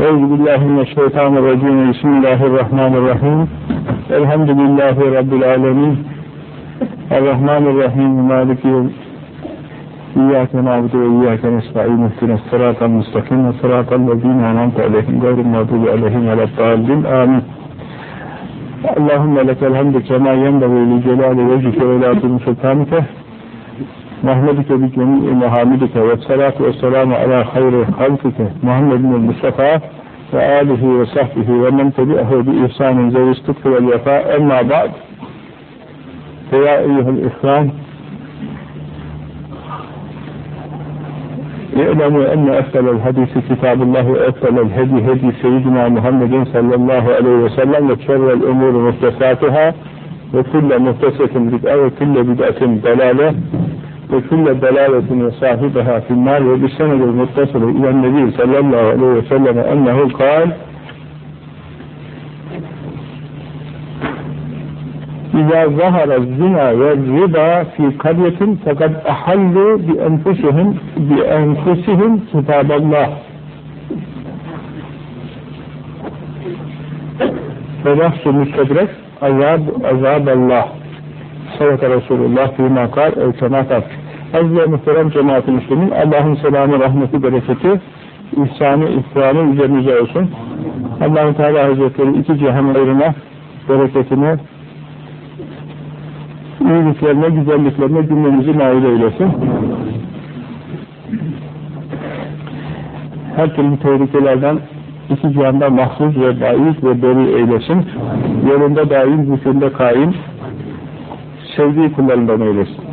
أعوذ بالله من الشيطان الرجيم. بسم الله الرحمن الرحيم. الحمد لله رب العالمين. الرحمن الرحيم. مالك يوم إياك نعبد وإياك نستعين. اهدنا الصراط المستقيم. صراط الذين أنعمت عليهم غير المغضوب عليهم ولا الضالين. آمين. اللهم لك الحمد كما ينبغي لجلال وجهك ولا سلطانك نحمدك بجميع محامدك والصلاة والسلام على خير خلقك محمد بن المصطفى وآله وصحبه ومن تبعه بإحسان ذوي الصدق والوفاء. أما بعد فيا أيها الإخوان اعلموا أن أفضل الحديث كتاب الله وأفضل الهدي هدي سيدنا محمد صلى الله عليه وسلم وشر الأمور محدثاتها وكل محدثة بدعة وكل بدعة ضلالة. وكل دلالة وصاحبها في النار وبالسند المتصل إلى النبي صلى الله عليه وسلم أنه قال إذا ظهر الزنا والربا في قرية فقد أحلوا بأنفسهم بأنفسهم كتاب الله. فنفس مستدرك عذاب عذاب الله. Sadaka Resulullah fîmâ kâr ev kemâ. Aziz ve muhterem cemaat-i müslümin, Allah'ın selamı, rahmeti, bereketi, ihsanı, ikramı üzerinize olsun. allah Teala Hazretleri iki cihan ayrına, bereketini, iyiliklerine, güzelliklerine cümlemizi nail eylesin. Her türlü tehlikelerden iki cihanda mahfuz ve baiz ve beri eylesin. Yolunda daim, zikrinde kaim, sevdiği kullarından eylesin.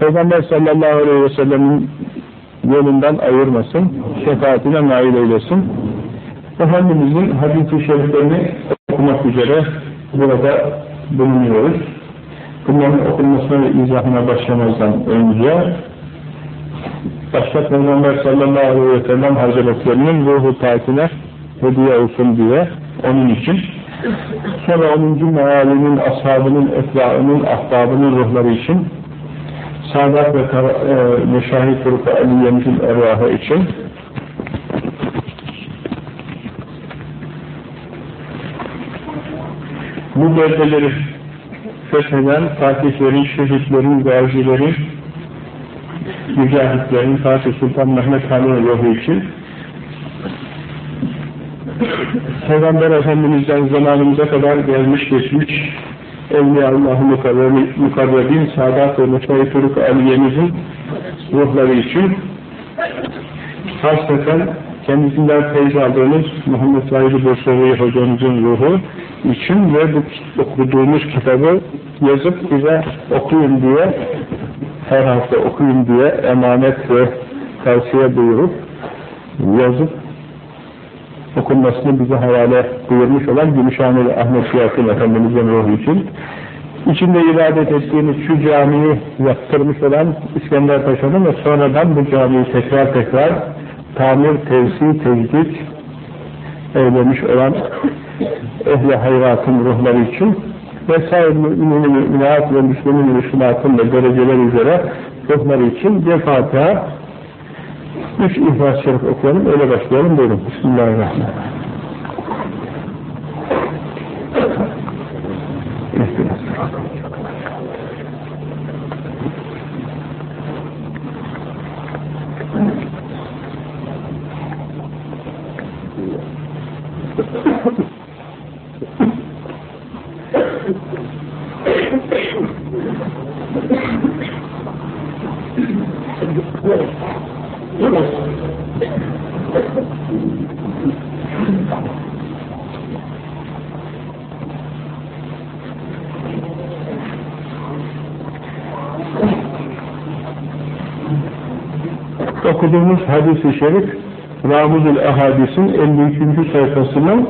Peygamber sallallahu aleyhi ve sellemin yolundan ayırmasın, şefaatine nail eylesin. Efendimizin hadis-i şeriflerini okumak üzere burada bulunuyoruz. Bunların okunmasına ve izahına başlamazdan önce başta Peygamber sallallahu aleyhi ve sellem hazretlerinin ruhu tatile hediye olsun diye onun için sonra 10. mealinin, ashabının, etbaının, ahbabının ruhları için Sadat ve e, Meşahit Furka Aliye'mizin ervahı için bu bölgeleri fetheden fatihlerin, şehitlerin, gazilerin, mücahitlerin, Fatih Sultan Mehmet Han'ın ruhu için Peygamber Efendimiz'den zamanımıza kadar gelmiş geçmiş Evliya-Allah'ı mukarrebin Sadat ve Meşayi Turuk Aliye'mizin ruhları için hasreten kendisinden feyz aldığımız Muhammed Said Bursavi hocamızın ruhu için ve bu okuduğumuz kitabı yazıp bize okuyun diye her hafta okuyun diye emanet ve tavsiye buyurup yazıp okunmasını bize havale buyurmuş olan Gümüşhaneli Ahmet Siyasin Efendimiz'in ruhu için. İçinde ibadet ettiğimiz şu camiyi yaptırmış olan İskender Paşa'nın ve sonradan bu camiyi tekrar tekrar tamir, tevsi, tecdit eylemiş olan ehli hayratın ruhları için vesaire müminin müminat ve müslümin müslümatın ve dereceler üzere ruhları için bir Fatiha Üç İhlas-ı Şerif okuyalım, öyle başlayalım. Buyurun. Bismillahirrahmanirrahim. okuduğumuz hadis-i şerif Ramuzul Ahadis'in 53. sayfasının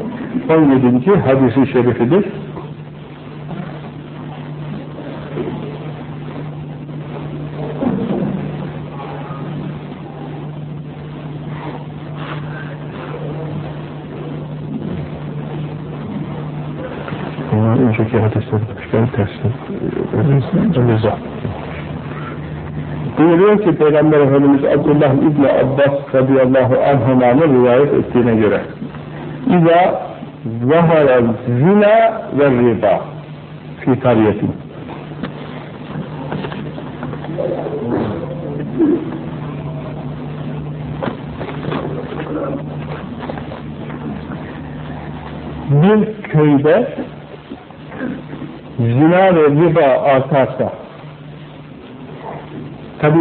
17. hadisi şerifidir. önceki hadisleri tersine öyle Buyuruyor ki Peygamber Efendimiz Abdullah İbni Abbas radıyallahu anhümanı rivayet ettiğine göre İza zahara zina ve riba fi kariyetin bir köyde zina ve riba artarsa tabi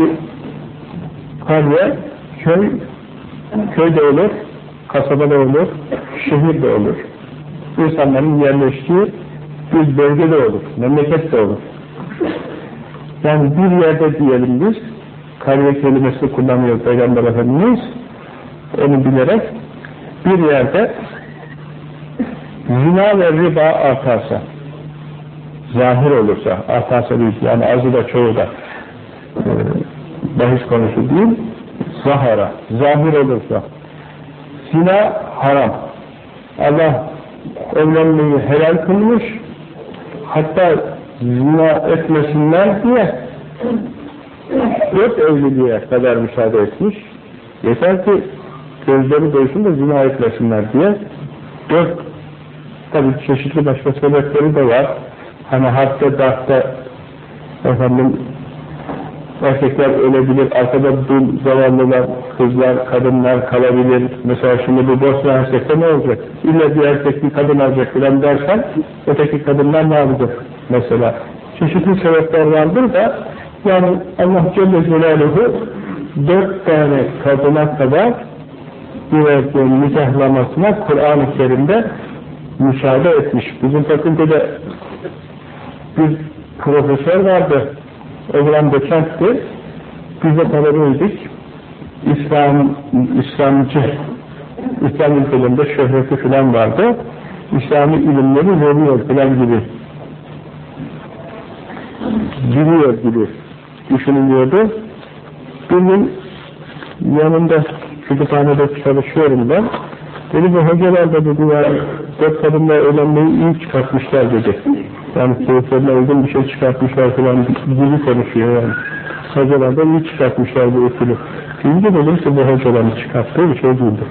kariye köy köyde olur kasabada olur şehirde olur. İnsanların yerleştiği bir bölgede olur memlekette olur. Yani bir yerde diyelim biz kariye kelimesini kullanıyor Peygamber Efendimiz. Onu bilerek bir yerde zina ve riba artarsa zahir olursa artarsa değil yani azı da çoğu da bahis konusu değil zahara zahir olursa. Zina haram. Allah evlenmeyi helal kılmış hatta zina etmesinler diye dört evliliğe kadar müsaade etmiş. Yeter ki gözleri doysun da zina etmesinler diye. Dört tabi çeşitli başka sebepleri de var. Hani harpte darpta efendim erkekler ölebilir, arkada dul zavallılar, kızlar, kadınlar kalabilir. Mesela şimdi bu Bosna Hersek'te ne olacak? İlla bir erkek bir kadın alacak filan dersen öteki kadınlar ne yapacak mesela? Çeşitli sebepler vardır da yani Allah Celle Celaluhu dört tane kadına kadar bir erkeğin nikahlamasına Kur'an-ı Kerim'de müsaade etmiş. Bizim fakültede bir profesör vardı. Evren Bekentti. Biz de talebeydik. İslam, İslamcı, İslam ülkelerinde şöhreti filan vardı. İslami ilimleri veriyor filan gibi. Biliyor gibi düşünülüyordu. Bir gün yanında kütüphanede çalışıyorum ben. Dedi bu hocalar da dedi yani dört kadınla evlenmeyi iyi çıkartmışlar dedi. Yani keyiflerine uygun bir şey çıkartmışlar falan gibi konuşuyor yani. Hocalar da iyi çıkartmışlar bu usulü. Şimdi dedim bu hocaların çıkarttığı bir şey değildir.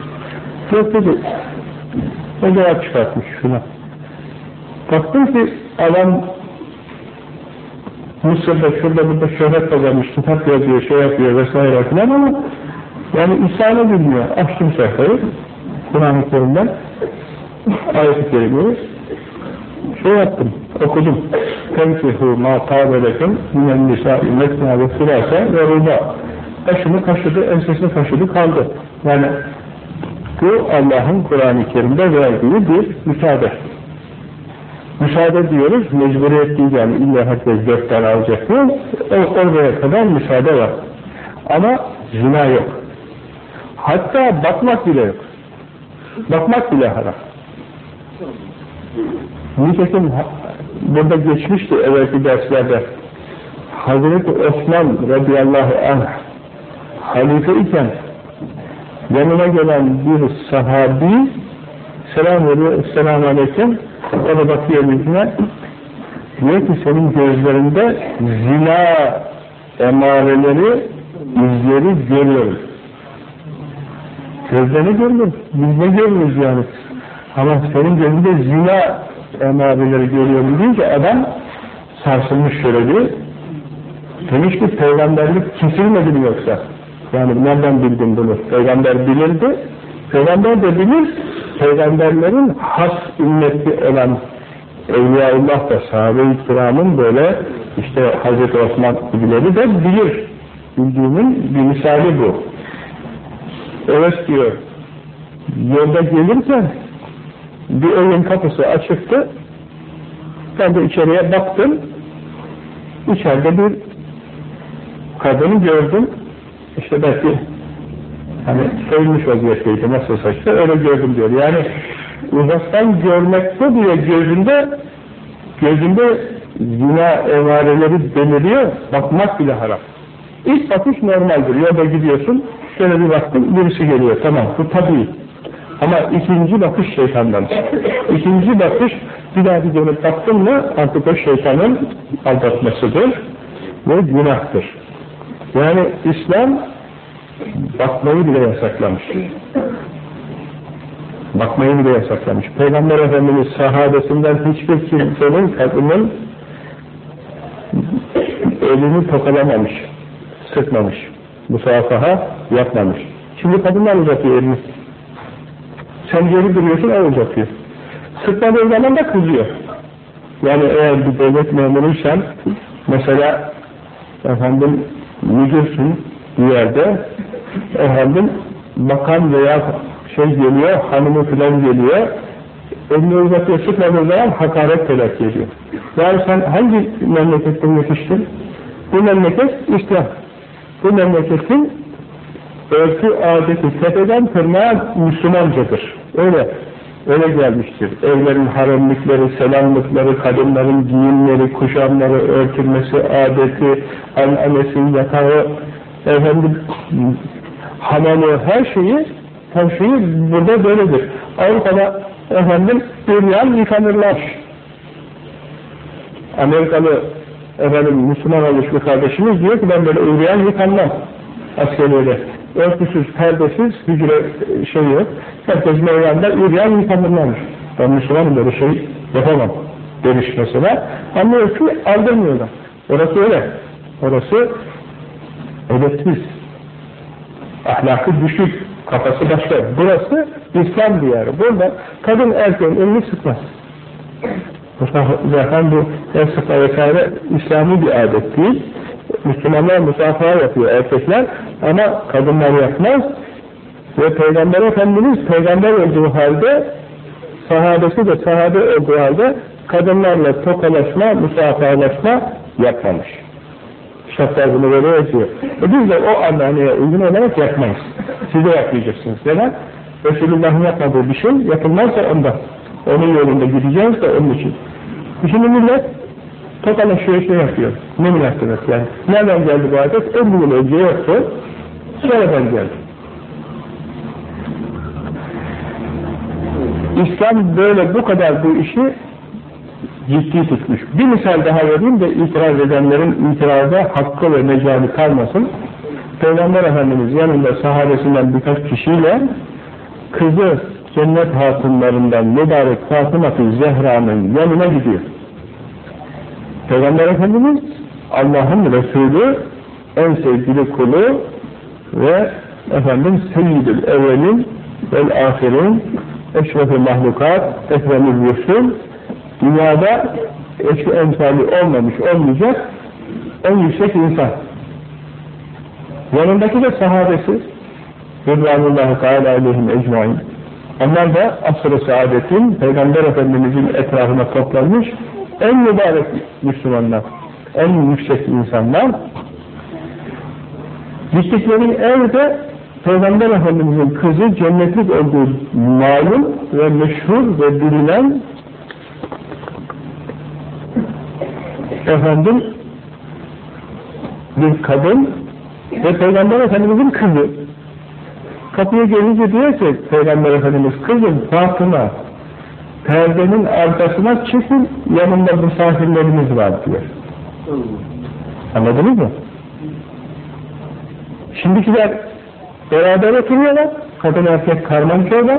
Yok dedi. Hocalar çıkartmış şuna. Baktım ki adam Mısır'da şurada burada şöhret kazanmış, kitap yazıyor, şey yapıyor vesaire falan ama yani İsa'nı bilmiyor. Açtım sayfayı. Kur'an-ı Kerim'den ayet-i kerimeyi şey yaptım, okudum. Temsihu ma tabelekum minen nisâ'i mesna ve sürâse ve rüba. Başını kaşıdı, ensesini kaşıdı, kaldı. Yani bu Allah'ın Kur'an-ı Kerim'de verdiği bir müsaade. Müsaade diyoruz, mecburiyet değil yani illa herkes dört tane alacak değil, oraya kadar müsaade var. Ama zina yok. Hatta bakmak bile yok. Bakmak bile haram. Nitekim burada geçmişti evvelki derslerde. Hazreti Osman radıyallahu anh halife iken yanına gelen bir sahabi selam veriyor, selamun aleyküm. O da bakıyor yüzüne. Diyor ki senin gözlerinde zina emareleri izleri görüyoruz gözlerini görmüyoruz biz ne görmüyoruz yani? Ama senin gözünde zina emareleri görüyorum deyince adam sarsılmış şöyle bir. Demiş ki peygamberlik kesilmedi mi yoksa? Yani nereden bildin bunu? Peygamber bilirdi. Peygamber de bilir peygamberlerin has ümmeti olan Evliyaullah da sahabe-i kiramın böyle işte Hazreti Osman gibileri de bilir. Bildiğinin bir misali bu. Evet diyor yolda gelirken bir evin kapısı açıktı. Ben de içeriye baktım. İçeride bir kadını gördüm. İşte belki hani soyulmuş vaziyetteydi nasıl saçta öyle gördüm diyor. Yani uzaktan görmekte diye gözünde gözünde zina emareleri deniliyor. Bakmak bile haram. İlk bakış normaldir. Yolda gidiyorsun şöyle bir baktım birisi geliyor. Tamam bu tabii. Ama ikinci bakış şeytandan. İkinci bakış bir daha bir dönüp baktın mı artık o şeytanın aldatmasıdır ve günahtır. Yani İslam bakmayı bile yasaklamış. Bakmayı bile yasaklamış. Peygamber Efendimiz sahabesinden hiçbir kimsenin, kadının elini tokalamamış, sıkmamış, musafaha yapmamış. Şimdi kadınlar uzatıyor elini. Sen geri duruyorsun, o uzatıyor. Sıkmadığı zaman da kızıyor. Yani eğer bir devlet memuruysan, mesela efendim müdürsün bir yerde, efendim bakan veya şey geliyor, hanımı filan geliyor, elini uzatıyor, sıkmadığı zaman hakaret telakki ediyor. Yani sen hangi memlekette yetiştin? Bu memleket İslam. Bu memleketin örfü adeti tepeden tırnağa Müslümancadır. Öyle. Öyle gelmiştir. Evlerin haremlikleri, selamlıkları, kadınların giyimleri, kuşamları, örtülmesi, adeti, ananesi, yatağı, efendim, hamamı, her şeyi, her şeyi burada böyledir. Avrupa'da efendim üryan yıkanırlar. Amerikalı efendim Müslüman olmuş bir kardeşimiz diyor ki ben böyle üryan yıkanmam askeriyede. Örtüsüz, perdesiz, hücre şey yok. Herkes meydanda üryan yıkanırlarmış. Ben Müslümanım böyle şey yapamam demiş mesela. Ama ölçü aldırmıyorlar. Orası öyle. Orası edepsiz. Ahlakı düşük. Kafası başka. Burası İslam diyarı. Burada kadın erkeğin elini sıkmaz. Zaten bu el sıkma vesaire İslami bir adet değil. Müslümanlar musafaha yapıyor erkekler ama kadınlar yapmaz. Ve Peygamber Efendimiz peygamber olduğu halde sahabesi de sahabe olduğu halde kadınlarla tokalaşma, musafahalaşma yapmamış. Şartlar bunu böyle yazıyor. E biz de o anlamaya uygun olarak yapmayız. Siz de yapmayacaksınız. Neden? Resulullah'ın yapmadığı bir şey yapılmazsa ondan. Onun yolunda gideceğiz de onun için. Şimdi millet tokalaşıyor şey yapıyor. Ne münasebet yani. Nereden geldi bu adet? 50 yıl önce yoktu. Sonradan geldi. İslam böyle bu kadar bu işi ciddi tutmuş. Bir misal daha vereyim de itiraz edenlerin itirazda hakkı ve mecali kalmasın. Peygamber Efendimiz yanında sahabesinden birkaç kişiyle kızı cennet hatunlarından mübarek Fatıma-ı Zehra'nın yanına gidiyor. Peygamber Efendimiz Allah'ın Resulü en sevgili kulu ve efendim seyyidül evvelin vel ahirin eşref-i mahlukat ekrem-i rusul dünyada eşi emsali olmamış olmayacak en yüksek insan. Yanındaki de sahabesi Rıdvanullahi Teala aleyhim ecmain. Onlar da asr-ı saadetin Peygamber Efendimizin etrafına toplanmış en mübarek Müslümanlar, en yüksek insanlar. Gittikleri evde Peygamber Efendimizin kızı cennetlik olduğu malum ve meşhur ve bilinen efendim bir kadın ve Peygamber Efendimizin kızı kapıya gelince diyor ki Peygamber Efendimiz kızım Fatıma perdenin arkasına çıkın yanında misafirlerimiz var diyor. Anladınız mı? Şimdikiler beraber oturuyorlar. Kadın erkek karman çorba.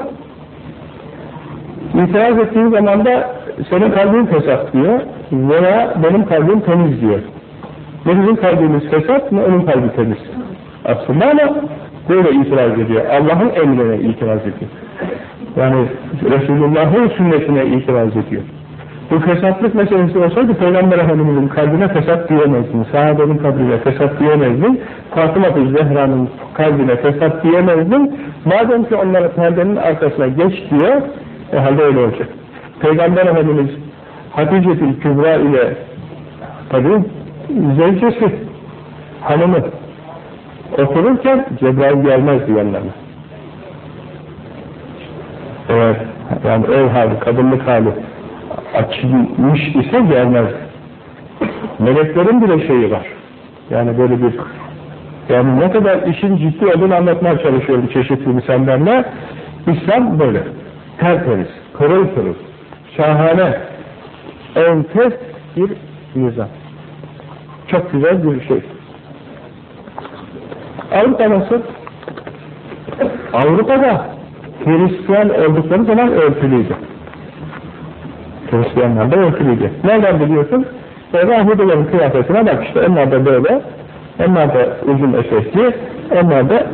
İtiraz ettiği zaman da senin kalbin fesat diyor veya benim kalbim temiz diyor. Ne bizim kalbimiz fesat ne onun kalbi temiz. Aslında ama böyle itiraz ediyor. Allah'ın emrine itiraz ediyor. Yani Resulullah'ın sünnetine itiraz ediyor. Bu fesatlık meselesi olsaydı Peygamber Efendimiz'in kalbine fesat diyemezdin. Sahabenin kalbine fesat diyemezdin. Fatıma-ı Zehra'nın kalbine fesat diyemezdin. Madem ki onlara perdenin arkasına geç diyor, o halde öyle olacak. Peygamber Efendimiz Hatice-i Kübra ile tabi zevcesi, hanımı otururken Cebrail gelmezdi yanlarına. Eğer yani ev hali, kadınlık hali açılmış ise gelmez. Meleklerin bile şeyi var. Yani böyle bir yani ne kadar işin ciddi olduğunu anlatmaya çalışıyorum çeşitli misallerle. İslam böyle. Tertemiz, kırıl kırıl, şahane, enfes bir nizam. Çok güzel bir şey. Avrupa nasıl? Avrupa'da Hristiyan oldukları zaman örtülüydü. Hristiyanlar da örtülüydü. Nereden biliyorsun? E, Rahibe'lerin kıyafetine bak işte onlar da böyle, onlar da uzun etekli, onlar da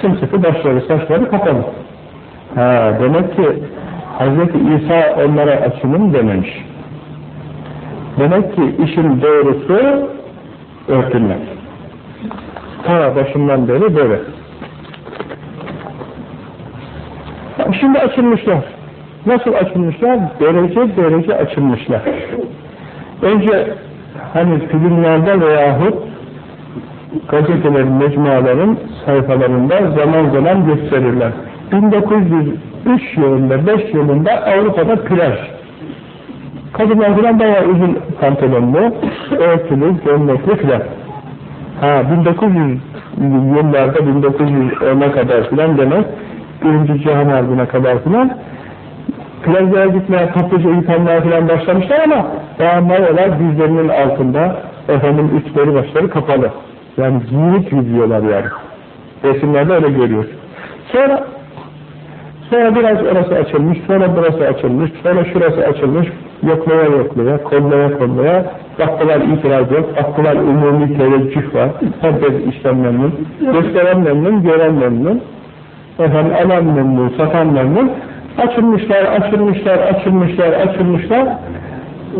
sımsıkı başları, saçları kapalı. Ha, demek ki Hz. İsa onlara açılım dememiş. Demek ki işin doğrusu örtünmek. Ta başından beri böyle. Şimdi açılmışlar. Nasıl açılmışlar? Derece derece açılmışlar. Önce hani filmlerde veyahut gazetelerin, mecmuaların sayfalarında zaman zaman gösterirler. 1903 yılında, 5 yılında Avrupa'da plaj. Kadınlar falan bayağı uzun pantolonlu, örtülü, gömlekli filan. Ha 1900 yıllarda 1910'a kadar filan demek Birinci Cihan Harbi'ne kadar filan plajlara gitmeye, topluca yıkanmaya filan başlamışlar ama daha mayolar dizlerinin altında efendim üstleri başları kapalı. Yani giyinip yüzüyorlar yani. Resimlerde öyle görüyoruz. Sonra sonra biraz orası açılmış, sonra burası açılmış, sonra şurası açılmış, yoklaya yoklaya, kollaya kollaya, baktılar itiraz yok, baktılar umumi teveccüh var, herkes işten memnun, gösteren memnun, gören memnun, efendim alan memnun, satan memnun, açılmışlar, açılmışlar, açılmışlar, açılmışlar,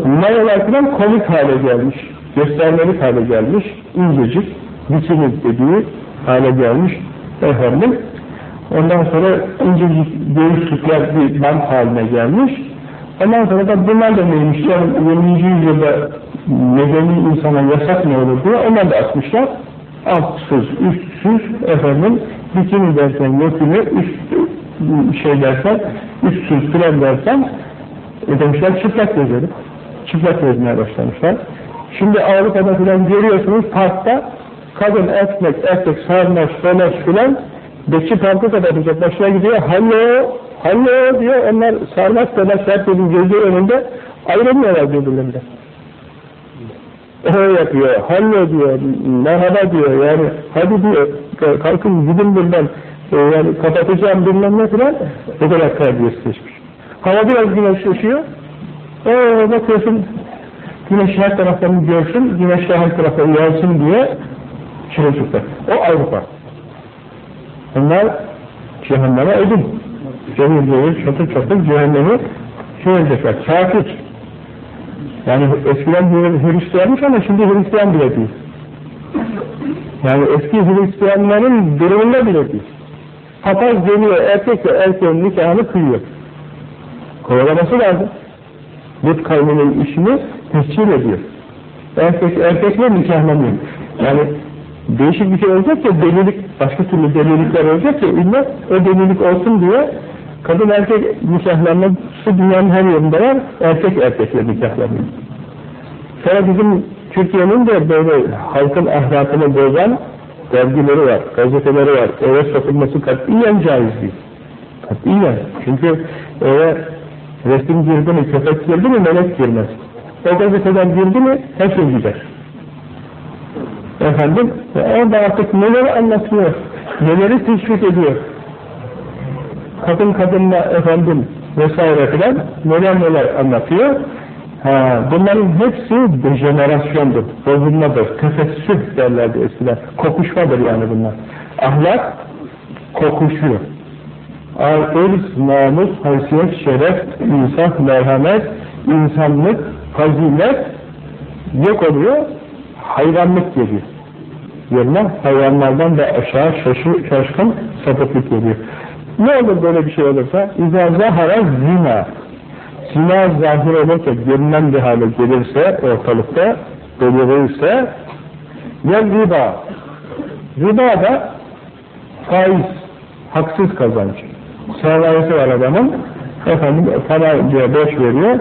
mayalar falan komik hale gelmiş, göstermelik hale gelmiş, incecik, bikini dediği hale gelmiş, efendim, ondan sonra incecik göğüslükler bir bant haline gelmiş, ondan sonra da bunlar da neymiş, yani 20. yüzyılda medeni insana yasak ne olur diye, onlar da atmışlar, altsız, üstsüz, efendim, bikini dersen yokini, üst şey dersen, üstsüz filan dersen, e demişler çıplak gezelim. Çıplak gezmeye başlamışlar. Şimdi Avrupa'da filan görüyorsunuz parkta, kadın, erkek, erkek, sarmaş, dolaş filan, bekçi parkı kadar başına gidiyor, hallo, hallo diyor, onlar sarmaş, dolaş, herkesin gözü önünde, ayrılmıyorlar birbirlerinden. O yapıyor, hallo diyor, merhaba diyor, yani hadi diyor, kalkın gidin buradan, e, yani kapatacağım bilmem ne filan, o kadar terbiyesizleşmiş. Hava biraz güneşleşiyor, ee, bakıyorsun, güneş her taraftan görsün, güneş de her tarafa yansın diye çırılçıklar. O Avrupa. Bunlar cehenneme ödül. Cehil cehil, çatır çatır cehennemi edecekler, kafir. Yani eskiden Hristiyanmış ama şimdi Hristiyan bile değil. Yani eski Hristiyanların durumunda bile değil. Papaz geliyor erkekle erkeğin nikahını kıyıyor. Kovalaması lazım. Lut kavminin işini tescil ediyor. Erkek erkekle nikahlanıyor. Yani değişik bir şey olacak ya delilik, başka türlü delilikler olacak ya illa o delilik olsun diye kadın erkek nikahlanması dünyanın her yerinde var, erkek erkekle nikahlanıyor. Sonra bizim Türkiye'nin de böyle halkın ahlakını bozan dergileri var, gazeteleri var. Eve sokulması katiyen caiz değil. Katiyen. Çünkü eve resim girdi mi, köpek girdi mi, melek girmez. O gazeteden girdi mi, her şey gider. Efendim, orada artık neleri anlatıyor, neleri teşvik ediyor. Kadın kadınla efendim vesaire filan neler neler anlatıyor. Ha, bunların hepsi dejenerasyondur, bozulmadır, tefessüh derlerdi eskiden. Kokuşmadır yani bunlar. Ahlak kokuşuyor. Irz, namus, haysiyet, şeref, insaf, merhamet, insanlık, fazilet yok oluyor, hayvanlık geliyor. Yerine hayvanlardan da aşağı şaşı, şaşkın sapıklık geliyor. Ne olur böyle bir şey olursa? İzâ zahara zina. Zina zahir olursa, görünen bir hale gelirse, ortalıkta belirirse, ya riba. Riba da faiz, haksız kazanç. Sermayesi var adamın, efendim para diye 5 veriyor,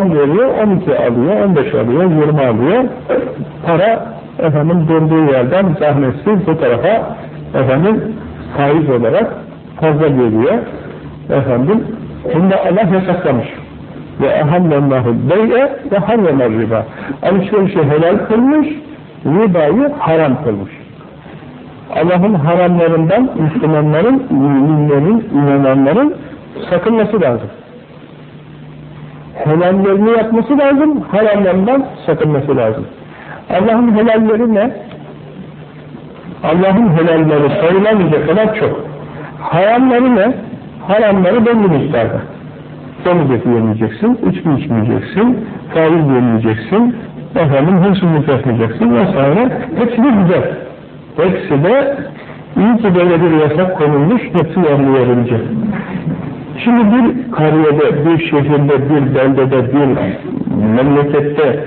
10 veriyor, 12 alıyor, 15 alıyor, 20 alıyor. Para efendim durduğu yerden zahmetsiz bu tarafa efendim faiz olarak fazla geliyor. Efendim, şimdi Allah yasaklamış. Ve ehallallahu bey'e ve harremel riba. Alışverişi helal kılmış, ribayı haram kılmış. Allah'ın haramlarından Müslümanların, müminlerin, inananların sakınması lazım. Helallerini yapması lazım, haramlarından sakınması lazım. Allah'ın helalleri ne? Allah'ın helalleri sayılamayacak kadar çok. Haramları ne? Haramları belli miktarda. Domuz eti yemeyeceksin, içki içmeyeceksin, faiz yemeyeceksin, efendim hırsızlık yapmayacaksın vesaire. Hepsi de güzel. Hepsi de iyi ki böyle bir yasak konulmuş, hepsi yerli yerince. Şimdi bir kariyede, bir şehirde, bir beldede, bir memlekette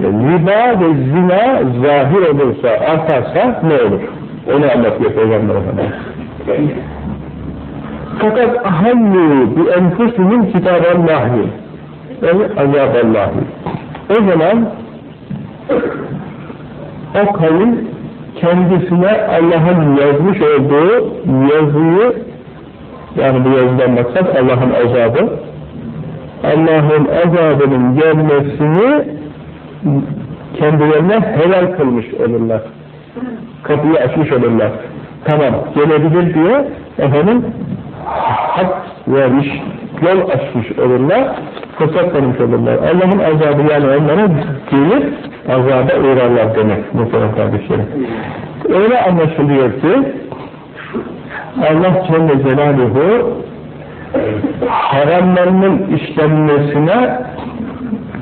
riba ve zina zahir olursa, artarsa ne olur? Onu anlatıyor Peygamber Efendimiz. Fakat ahallu bi enfusihim kitaballahi ve azaballahi. O zaman o kavim kendisine Allah'ın yazmış olduğu yazıyı yani bu yazıdan maksat Allah'ın azabı Allah'ın azabının gelmesini kendilerine helal kılmış olurlar. Kapıyı açmış olurlar. Tamam, gelebilir diye efendim hak vermiş, yol açmış olurlar, fırsat tanımış olurlar. Allah'ın azabı yani onlara gelir, azaba uğrarlar demek muhtemelen kardeşlerim. Öyle anlaşılıyor ki Allah Celle Celaluhu haramlarının işlenmesine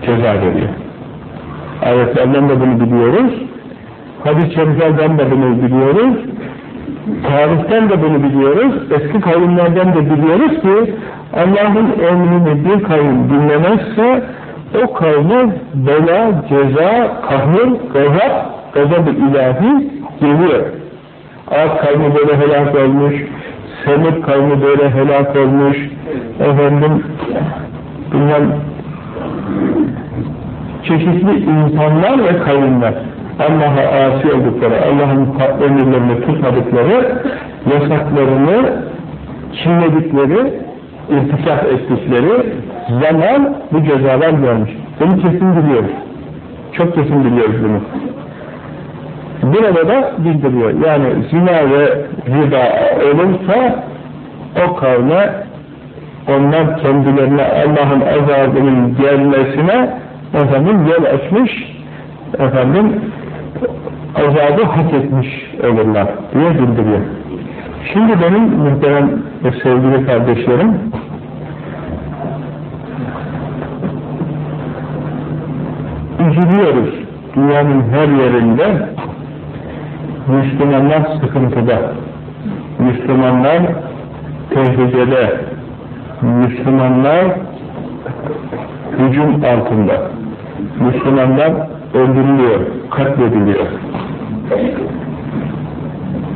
ceza veriyor. Ayetlerden de bunu biliyoruz. Hadis-i şeriflerden de bunu biliyoruz. Tarihten de bunu biliyoruz. Eski kavimlerden de biliyoruz ki Allah'ın emrini bir kavim dinlemezse o kavme bela, ceza, kahır, gazap, gazab-ı ilahi geliyor. Ağat kavmi böyle helak olmuş, Semut kavmi böyle helak olmuş, efendim, bilmem, çeşitli insanlar ve kavimler. Allah'a asi oldukları, Allah'ın emirlerini tutmadıkları, yasaklarını çiğnedikleri, irtikap ettikleri zaman bu cezalar gelmiş. Bunu kesin biliyoruz. Çok kesin biliyoruz bunu. Burada da bildiriyor. Yani zina ve riba olursa o kavme onlar kendilerine Allah'ın azabının gelmesine efendim yol açmış efendim azabı hak etmiş olurlar diye bildiriyor. Şimdi benim muhterem ve sevgili kardeşlerim üzülüyoruz dünyanın her yerinde Müslümanlar sıkıntıda Müslümanlar tehlikede Müslümanlar hücum altında Müslümanlar öldürülüyor, katlediliyor.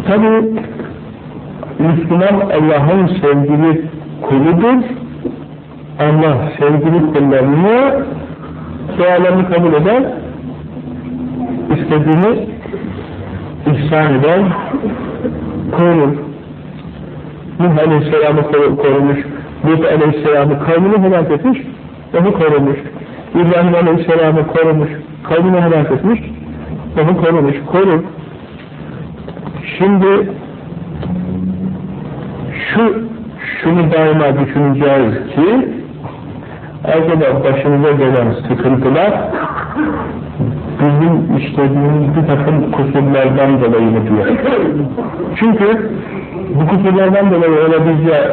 Tabi Müslüman Allah'ın sevgili kuludur. Allah sevgili kullarını dualarını kabul eder, istediğini ihsan eder, korur. Nuh Aleyhisselam'ı korumuş, Lut Aleyhisselam'ı kavmini helak etmiş, onu korumuş. İbrahim Aleyhisselam'ı korumuş, kavmini helak etmiş, onu korumuş, korur. Şimdi şu şunu daima düşüneceğiz ki acaba başımıza gelen sıkıntılar bizim işlediğimiz bir takım kusurlardan dolayı mı diyor. Çünkü bu kusurlardan dolayı olabileceği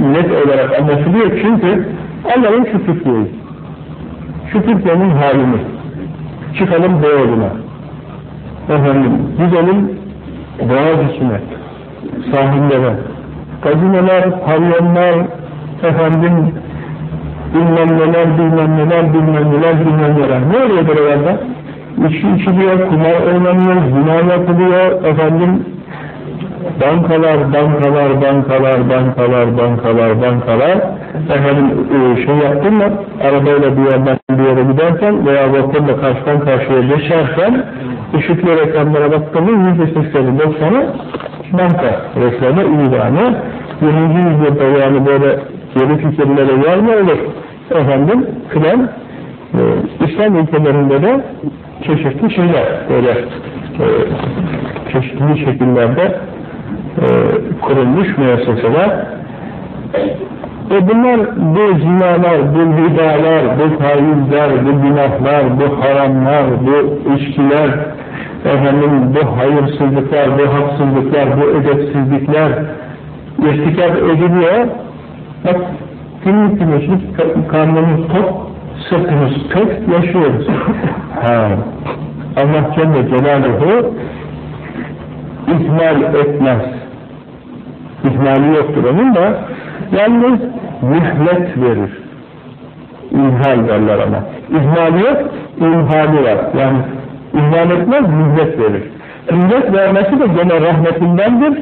net olarak anlaşılıyor çünkü Allah'ın şu Türkiye'yi şu Türkiye'nin halini çıkalım Beyoğlu'na efendim gidelim Boğaziçi'ne sahillere gazinolar, pavyonlar efendim bilmem neler, bilmem neler, bilmem neler, bilmem neler. Ne oluyor buralarda? İçki içiliyor, kumar oynanıyor, zina yapılıyor, efendim bankalar, bankalar, bankalar, bankalar, bankalar, bankalar. Efendim e, şey yaptın mı? Arabayla bir yerden bir yere giderken veya vapurla karşıdan karşıya geçerken ışıklı reklamlara baktığımız yüzde sekseni doksanı banka reklamı ilanı 20. yüzyılda yani böyle geri fikirlere yer mi olur? Efendim filan e, İslam ülkelerinde de çeşitli şeyler böyle e, çeşitli şekillerde e, kurulmuş müesseseler. E bunlar bu zinalar, bu vidalar, bu faizler, bu günahlar, bu haramlar, bu içkiler, efendim bu hayırsızlıklar, bu haksızlıklar, bu edepsizlikler irtikap ediliyor. Bak günlük güneşlik karnımız tok, sırtımız tok, yaşıyoruz. ha. Allah Celle Celaluhu ihmal etmez. İhmali yoktur onun da yalnız mühlet verir. İhmal derler ona. İhmali yok, imhali var. Yani ihmal etmez, mühlet verir. Mühlet vermesi de gene rahmetindendir.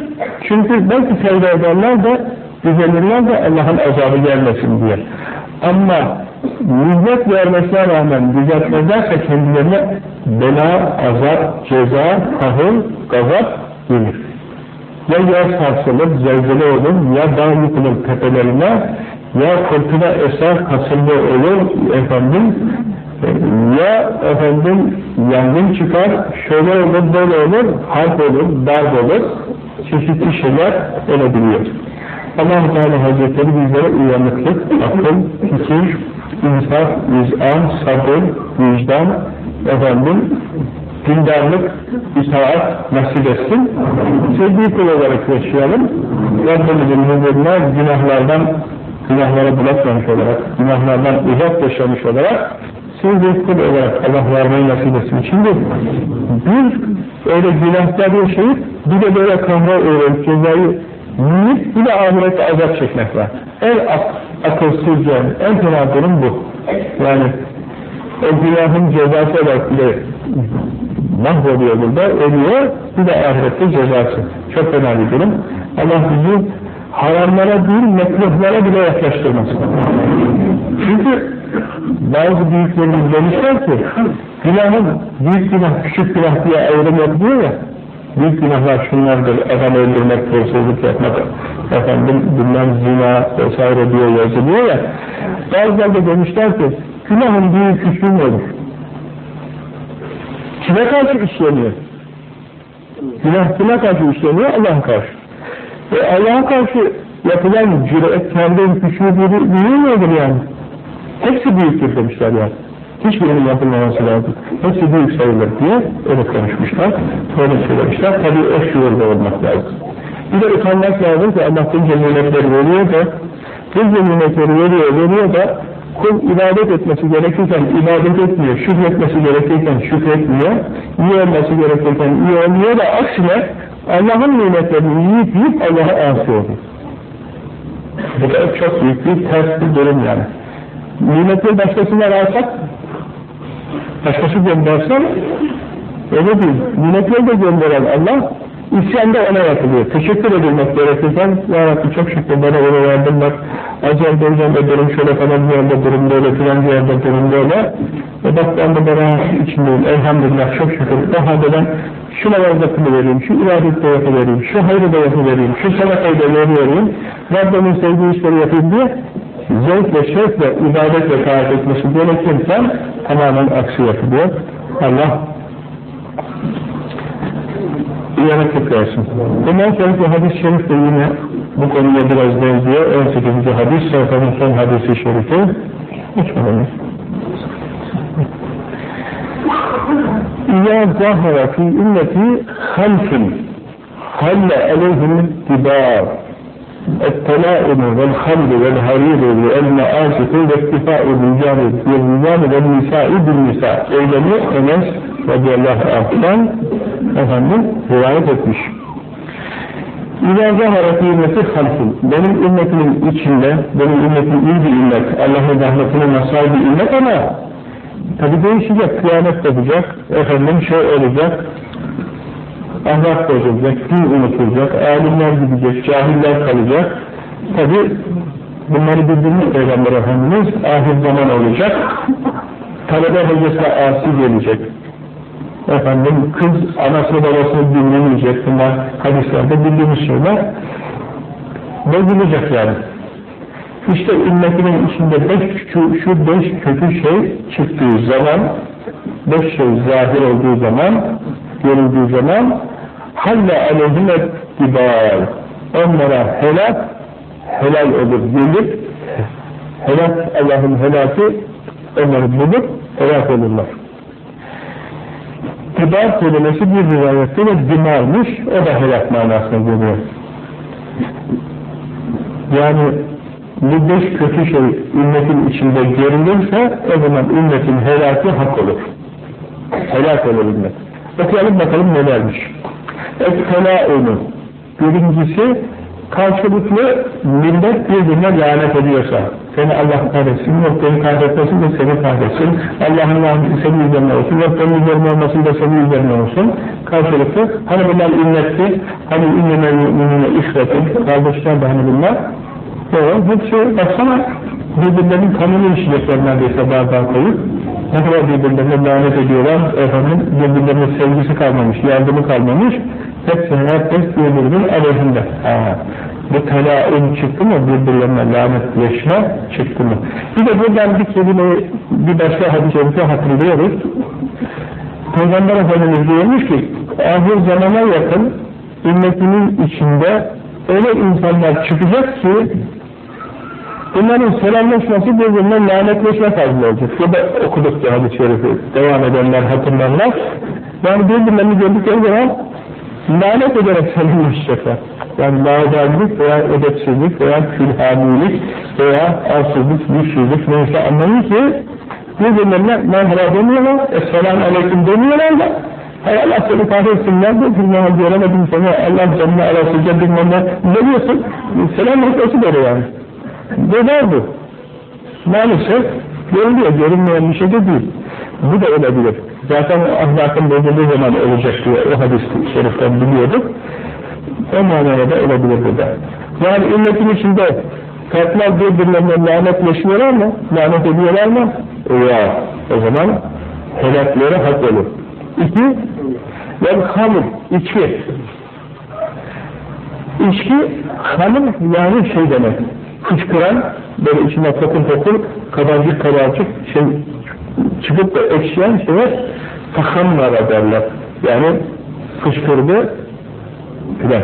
Çünkü belki tevbe de düzelirler de Allah'ın azabı gelmesin diye. Ama mühlet vermesine rağmen düzeltmezlerse kendilerine bela, azap, ceza, kahır, gazap gelir. Ya yer sarsılır, zelzele olur, ya dağ yıkılır tepelerine, ya fırtına eser, kasırlı olur efendim, ya efendim yangın çıkar, şöyle olur, böyle olur, harp olur, darp olur, çeşitli şeyler olabiliyor. allah Teala Hazretleri bizlere uyanıklık, akıl, fikir, insaf, izan, sabır, vicdan, efendim, dindarlık, itaat nasip etsin. Sevdiği kul olarak yaşayalım. Rabbimizin huzuruna günahlardan, günahlara bulaşmamış olarak, günahlardan uzak yaşamış olarak sevdiği kul olarak Allah varmayı nasip etsin. Şimdi bir öyle günahlar yaşayıp bir de böyle kahra uğrayıp cezayı yiyip bir de ahirette azap çekmek var. En ak akılsızca, en fena durum bu. Yani o günahın cezası olarak bile mahvoluyor burada, ölüyor, bir de ahirette cezası. Çok fena bir durum. Allah bizi haramlara değil, mekruhlara bile yaklaştırmasın. Çünkü bazı büyüklerimiz demişler ki, günahın büyük günah, küçük günah diye ayrım yapıyor ya, büyük günahlar şunlardır, adam öldürmek, hırsızlık yapmak, efendim bilmem zina vesaire diye yazılıyor ya, bazıları da demişler ki, günahın büyük küçüğü olur? Kime karşı işleniyor? Günah kime karşı işleniyor? Allah'a karşı. E Allah'a karşı yapılan cüret, kendi küçüğü büyüğü müdür yani? Hepsi büyüktür demişler yani. Hiçbirinin yapılmaması lazım. Hepsi büyük sayılır diye öyle konuşmuşlar, öyle söylemişler. Tabi o şuurda olmak lazım. Bir de utanmak lazım ki Allah'ın nimetleri veriyor da, bu nimetleri veriyor, veriyor da kul ibadet etmesi gerekirken ibadet etmiyor, şükretmesi gerekirken şükretmiyor, iyi olması gerekirken iyi olmuyor da aksine Allah'ın nimetlerini yiyip yiyip Allah'a asi oluyor. Bu da çok büyük bir ters bir durum yani. Nimetleri başkasından alsak, başkası göndersen, öyle değil. Nimetleri de gönderen Allah, İsyan da ona yapılıyor. Teşekkür edilmek gerekirken, Ya Rabbi çok şükür bana onu verdin bak, Azerbaycan'da durum şöyle falan bir yerde durum böyle, filan bir yerde durum böyle. E bak ben de beraat içindeyim, elhamdülillah çok şükür. O halde ben şu namazda vereyim, şu ibadet de yapıvereyim, şu hayrı da yapıvereyim, şu sadakayı da veriyorum, Rabbimin sevdiği işleri yapayım diye zevkle, şevkle, ibadetle taat etmesi gerekirken tamamen aksi yapılıyor. Allah uyanıklık versin. Bundan sonraki hadis-i şerif de yine bu konuya biraz benziyor. 18. hadis, sayfanın son hadisi şerifi. Lütfen İyâ zahara fî ümmeti halfin halle aleyhim dibâr التلائم والخمر والهرير والمآسف والاكتفاء بالرجال بالرجال والنساء بالنساء eylemi Enes radıyallahu anh'tan efendim rivayet etmiş. İlâ zahara kıymeti halkın. Benim ümmetimin içinde, benim ümmetim iyi bir ümmet, Allah'ın rahmetine mazhar bir ümmet ama tabi değişecek, kıyamet yapacak, efendim şey olacak, ahlak bozulacak, din unutulacak, alimler gidecek, cahiller kalacak. Tabi bunları bildirmiş Peygamber Efendimiz ahir zaman olacak. Talebe hocasına asi gelecek. Efendim kız anasını babasını dinlemeyecek. Bunlar hadislerde bildiğimiz şeyler. Bozulacak yani. İşte ümmetimin içinde beş, şu, şu beş kötü şey çıktığı zaman, beş şey zahir olduğu zaman, görüldüğü zaman halle aleyhine dibar. Onlara helak, helal olur, gelir. Helak, Allah'ın helaki onları bulur, helak olurlar. Dibar kelimesi bir rivayette de dimarmış, o da helak manasına geliyor. Yani bu beş kötü şey ümmetin içinde görülürse o zaman ümmetin helaki hak olur. Helak olur ümmet. Okuyalım bakalım nelermiş. Et-telâ'unu Birincisi karşılıklı millet birbirine lanet ediyorsa seni Allah kahretsin, yok beni kahretmesin de seni kahretsin, Allah'ın rahmeti senin üzerine olsun, yok benim üzerine olmasın da senin üzerine olsun, karşılıklı, hani bunlar ümmetti, hani ümmeme müminine işletin, kardeşler de hani bunlar, Evet, hepsi baksana birbirlerinin kanını işleyecekler neredeyse bardağa koyup ne kadar birbirlerine lanet ediyorlar efendim birbirlerine sevgisi kalmamış, yardımı kalmamış hepsi herkes birbirinin aleyhinde. Ha. bu telaun çıktı mı? Birbirlerine lanetleşme çıktı mı? Bir de buradan bir kelimeyi bir başka hadis-i hatırlıyoruz. Peygamber Efendimiz diyormuş ki ahir zamana yakın ümmetinin içinde öyle insanlar çıkacak ki bunların selamlaşması birbirine lanetleşme fazla olacak. Ya da okuduk ya hadis-i şerifi devam edenler hatırlarlar. Yani birbirlerini gördükleri zaman lanet ederek selamlaşacaklar. Yani lağdalilik veya edepsizlik veya külhanilik veya arsızlık, güçsüzlük neyse anlamı ki birbirlerine merhaba demiyorlar, esselamu aleyküm demiyorlar da Hay Allah seni kahretsin, nerede bilmem göremedim seni, Allah canını arasınca bilmem ne diyorsun? Selam noktası böyle yani. Var bu? Maalesef görülüyor, görünmeyen bir şey de değil. Bu da olabilir. Zaten ahlakın bozulduğu zaman olacak diye o hadis-i şeriften biliyorduk. O manada da olabilir burada. Yani ümmetin içinde kalpler birbirlerine lanetleşiyorlar mı? Lanet ediyorlar mı? Ya, o zaman helakleri hak olur. İki, vel hamur, içki. İçki, hanım yani şey demek, fışkıran, böyle içine kokun kokun, kabarcık kabarcık şey, çıkıp da ekşiyen şeye tahamlara derler. Yani fışkırdı filan.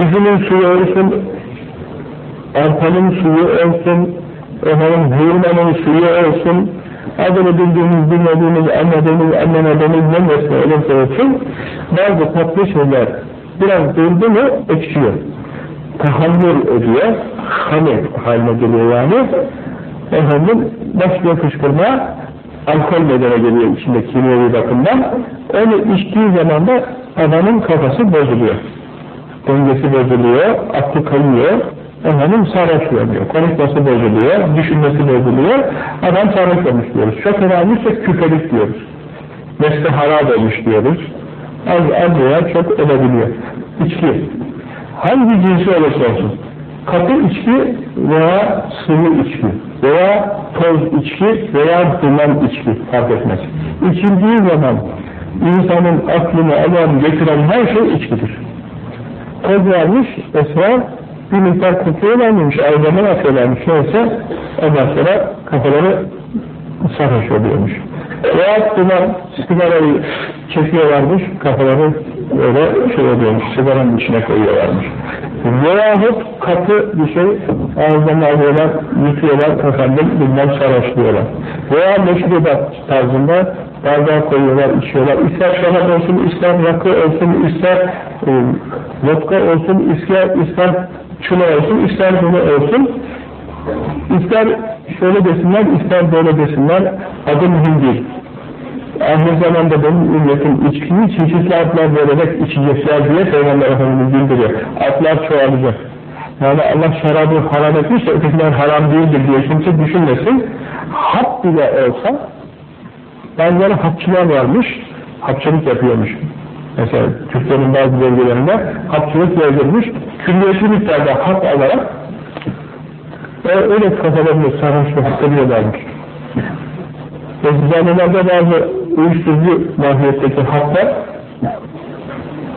Üzümün suyu olsun, arpanın suyu olsun, efendim, hurmanın suyu olsun, adını bildiğimiz, bilmediğimiz, anladığımız, anlamadığımız ne mesle olursa olsun, bazı tatlı şeyler biraz durdu mu ekşiyor. Tahammül ediyor, hamur haline geliyor yani. Efendim, başlıyor fışkırmaya, alkol bedene geliyor içinde kimyevi bakımdan. Onu içtiği zaman da adamın kafası bozuluyor. Dengesi bozuluyor, aklı kayıyor, efendim sarhoş oluyor. Konuşması bozuluyor, düşünmesi bozuluyor. Adam sarhoş olmuş diyoruz. Çok önemliyse küfelik diyoruz. Mesle harap olmuş diyoruz. Az az veya çok olabiliyor. İçki. Hangi cinsi olursa olsun. Katı içki veya sıvı içki veya toz içki veya duman içki fark etmez. İçildiği zaman insanın aklını alan getiren her şey içkidir. Toz vermiş, esrar bir miktar kokuyorlarmış, aydınlar atıyorlarmış neyse ondan sonra kafaları sarhoş oluyormuş. Veya duman sigarayı çekiyorlarmış, kafaları öyle şey oluyormuş, sigaranın içine koyuyorlarmış. Veyahut katı bir şey ağızlarına alıyorlar, yutuyorlar, efendim bilmem sarhoşluyorlar. Veya meşrubat tarzında bardağa koyuyorlar, içiyorlar. İster şarap olsun, ister rakı olsun, ister e, vodka olsun, ister, ister şunu olsun, ister bunu olsun, ister şöyle desinler, ister böyle desinler, adı mühim değil. Ahir zamanda benim ümmetim içkiyi çeşitli atlar vererek içecekler diye Peygamber Efendimiz bildiriyor. Atlar çoğalacak. Yani Allah şarabı haram etmiş de ötekiler haram değildir diye kimse düşünmesin. Hap bile olsa bazıları hapçılar varmış, hapçılık yapıyormuş. Mesela Türklerin bazı bölgelerinde hapçılık yaygınmış, külliyetli miktarda hap alarak e, öyle kafalarını sarhoşla hissediyorlarmış. Eczanelerde bazı uyuşturucu mahiyetteki haplar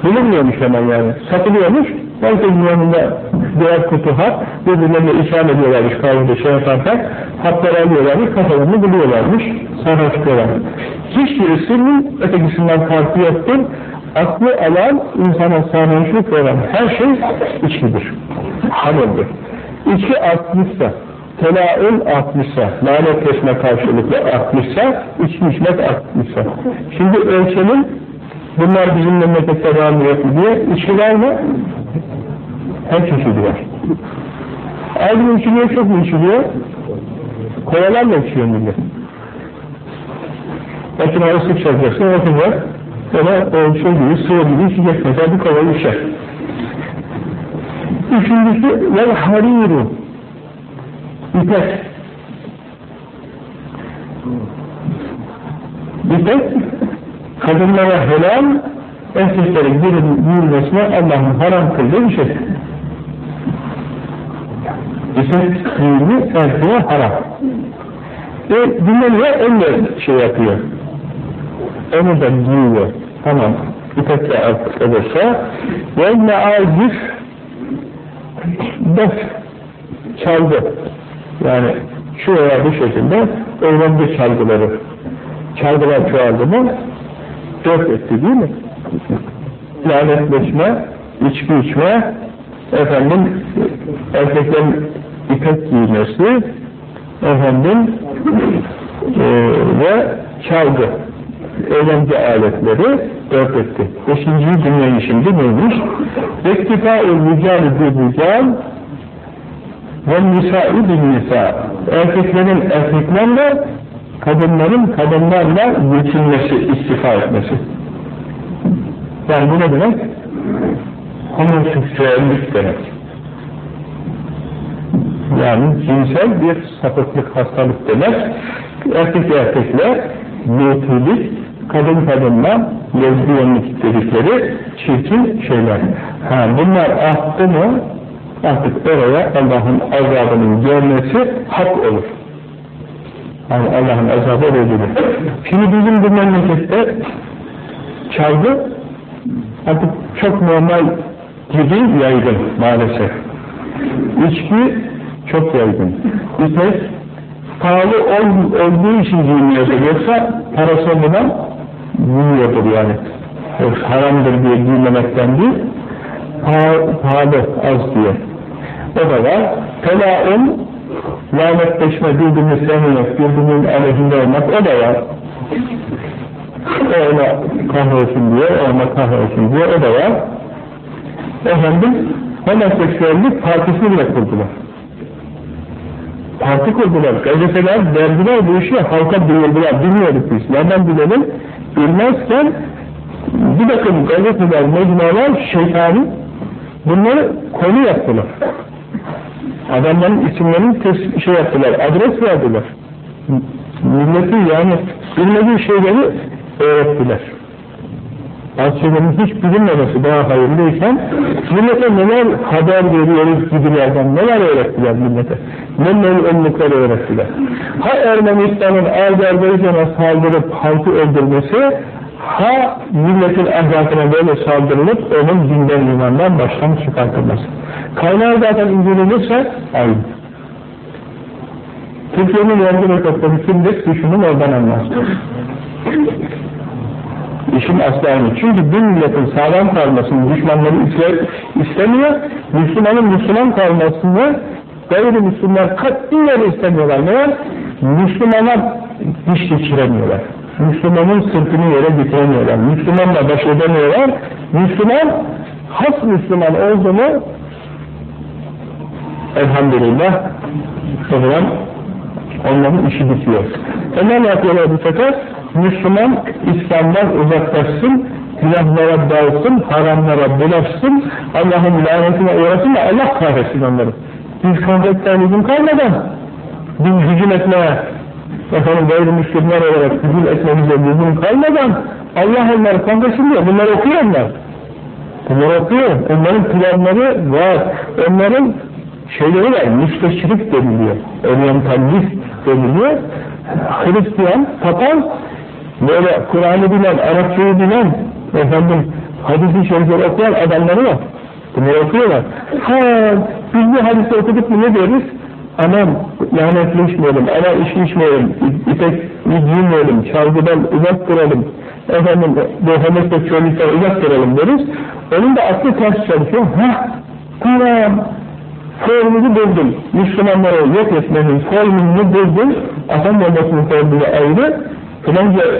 bulunmuyormuş hemen yani. Satılıyormuş, herkesin yanında birer kutu hap, birbirlerine ikram ediyorlarmış kahvede şey yaparken, hapları alıyorlarmış, kafalarını buluyorlarmış, sarhoş diyorlar. Hiçbirisinin ötekisinden farkı yoktur. Aklı alan, insana sarhoşluk veren her şey içkidir. Hamurdur. İçki artmışsa, telaül artmışsa, lanetleşme karşılıklı artmışsa, içki içmek artmışsa. Şimdi ölçelim, bunlar bizim memlekette var mı diye, içki var mı? Her çeşidi var. Az mı içiliyor, çok mu içiliyor? Kovalarla içiyor millet. Makinayı sık çalacaksın, yapacak. Sonra o şey gibi, sıvı gibi içecek mesela bir kovayı içer. Üçüncüsü, vel hariru. İpek. İpek, kadınlara helal, erkeklerin girilmesine Allah'ın haram kıldığı bir şey. İpek giyimi erkeğe haram. Ve dinleniyor, elle şey yapıyor. Onu da giyiyor. Tamam. İpekle olursa ve meazif def çaldı. Yani şu veya bu şekilde eğlence çalgıları çalgılar çoğaldı mı dört etti değil mi? Lanetleşme, içki içme, efendim erkeklerin ipek giymesi, efendim e, ve çalgı, eğlence aletleri dört etti. Beşinci dünyayı şimdi neymiş? Rektifâ-ül ricâli bir rical ve nisâ-ı bin nisâ. Erkeklerin erkeklerle, kadınların kadınlarla yetinmesi, istifa etmesi. Yani bu ne demek? Homoseksüellik demek. Yani cinsel bir sapıklık, hastalık demek. Erkek erkekle mutilik, kadın kadınla lezbiyenlik dedikleri çirkin şeyler. Ha, bunlar arttı mı artık oraya Allah'ın azabının gelmesi hak olur. Yani Allah'ın azabı gelir. Şimdi bizim bu memlekette çalgı artık çok normal gibi yaygın maalesef. İçki çok yaygın. İpek pahalı ol, olduğu için giyiniyordur. Yoksa parası olmadan giyiniyordur yani. Yoksa haramdır diye giymemekten değil, pahalı, pahalı az diye. O da var. Telaun, lanetleşme, birbirini sevmemek, birbirinin aleyhinde olmak, o da var. O ona kahrolsun diye, ona kahrolsun diye, o da var. Efendim, homoseksüellik partisini bile kurdular. Parti kurdular, gazeteler verdiler bu işi, halka duyurdular, bilmiyorduk biz. Nereden bilelim? Bilmezken bir takım gazeteler, mecmualar, şeytani bunları konu yaptılar. Adamların isimlerini şey yaptılar, adres verdiler. Milleti yani bilmediği şeyleri öğrettiler. Bazı şeylerin hiç bilinmemesi daha hayırlıyken millete neler haber veriyoruz gibilerden neler öğrettiler millete. Ne melunlukları öğrettiler. Ha Ermenistan'ın Azerbaycan'a saldırıp halkı öldürmesi ha milletin ahlakına böyle saldırılıp onun dinden imandan baştan çıkartılması. Kaynağı zaten incelenirse aynı. Türkiye'nin yargı ve toplumı kimdir? Düşünün oradan anlar. İşin aslı aynı. Çünkü bir milletin sağlam kalmasını düşmanları istemiyor, Müslümanın Müslüman kalmasını gayrimüslimler katiyen istemiyorlar. Neden? Müslümana diş geçiremiyorlar. Müslümanın sırtını yere getiremiyorlar. Müslümanla baş edemiyorlar. Müslüman, has Müslüman olduğunu elhamdülillah o onların işi bitiyor. E ne yapıyorlar bu sefer? Müslüman İslam'dan uzaklaşsın, günahlara dalsın, haramlara bulaşsın, Allah'ın lanetine uğrasın da Allah kahretsin onları. Biz konfetten izin kalmadan, biz hücum etmeye, efendim gayrimüslimler olarak hücum etmemize izin kalmadan, Allah onları konfesin diyor, bunları okuyor onlar. Bunları okuyor, onların planları var, onların şeyleri var, müsteşrik deniliyor, oryantalist deniliyor, Hristiyan, papal, böyle Kur'an'ı bilen, Arapçayı bilen, efendim, hadis-i şerifleri okuyan adamları var. Bunları okuyorlar. Ha, biz bu hadisi okuduk mu ne deriz? Anam lanetleşmeyelim, ana işi içmeyelim, ipek giymeyelim, çalgıdan uzak duralım, efendim bu homoseksüellikten uzak duralım deriz. Onun da aklı ters çalışıyor. Hah, tamam, formunu buldum. Müslümanları yok etmenin formunu buldum. Atom bombasının formunu ayrı, filanca e,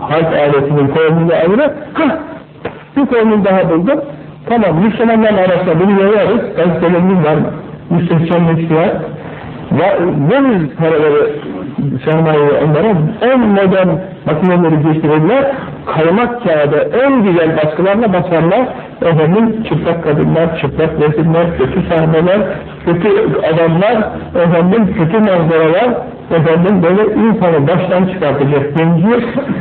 harp aletinin formunu ayrı. Hah, bir formül daha buldum. Tamam, Müslümanlar arasında bunu yayarız. Gazetelerimiz var mı? Müslüman Müslüman. Verir paraları sermayeyi onlara en modern makineleri getirirler, kaymak kağıda en güzel baskılarla basarlar, efendim çıplak kadınlar, çıplak resimler, kötü sahneler, kötü adamlar, efendim kötü manzaralar, efendim böyle insanı baştan çıkartacak, genci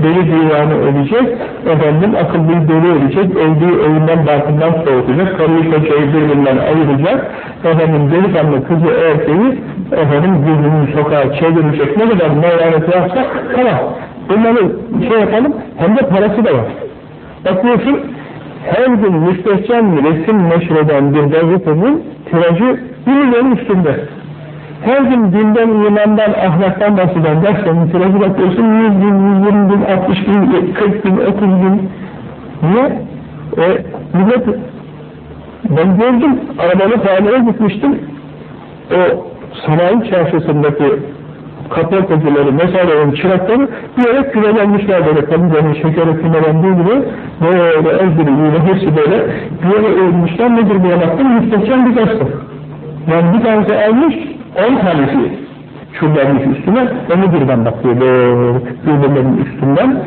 deli divanı ölecek, efendim akıllı deli ölecek, öldüğü evinden barkından soğutacak, karıyı koçayı birbirinden ayıracak, efendim delikanlı kızı erkeği, efendim gözünü sokağa çevirecek, ne kadar meylanet yapsa, tamam. Bunları şey yapalım, hem de parası da var. Bakıyorsun, her gün müstehcen resim neşreden bir gazetenin tirajı bir milyon üstünde. Her gün dinden, imandan, ahlaktan bahseden derslerin tirajı bakıyorsun 100 bin, 120 bin, 60 bin, 40 bin, 30 bin. Niye? E, millet, ben gördüm, arabanı tamire gitmiştim. O sanayi çarşısındaki kaportacıları, mesaelerin çırakları bir yere kümelenmişler böyle kalıncanın şekeri kümelendiği gibi böyle ezbiriyle hepsi böyle bir yere eğilmişler nedir bu yanaktım? Müstehcen bir gazete. Yani bir tanesi almış, on tanesi çullanmış üstüne, onu birden bakıyor böyle birbirlerinin üstünden.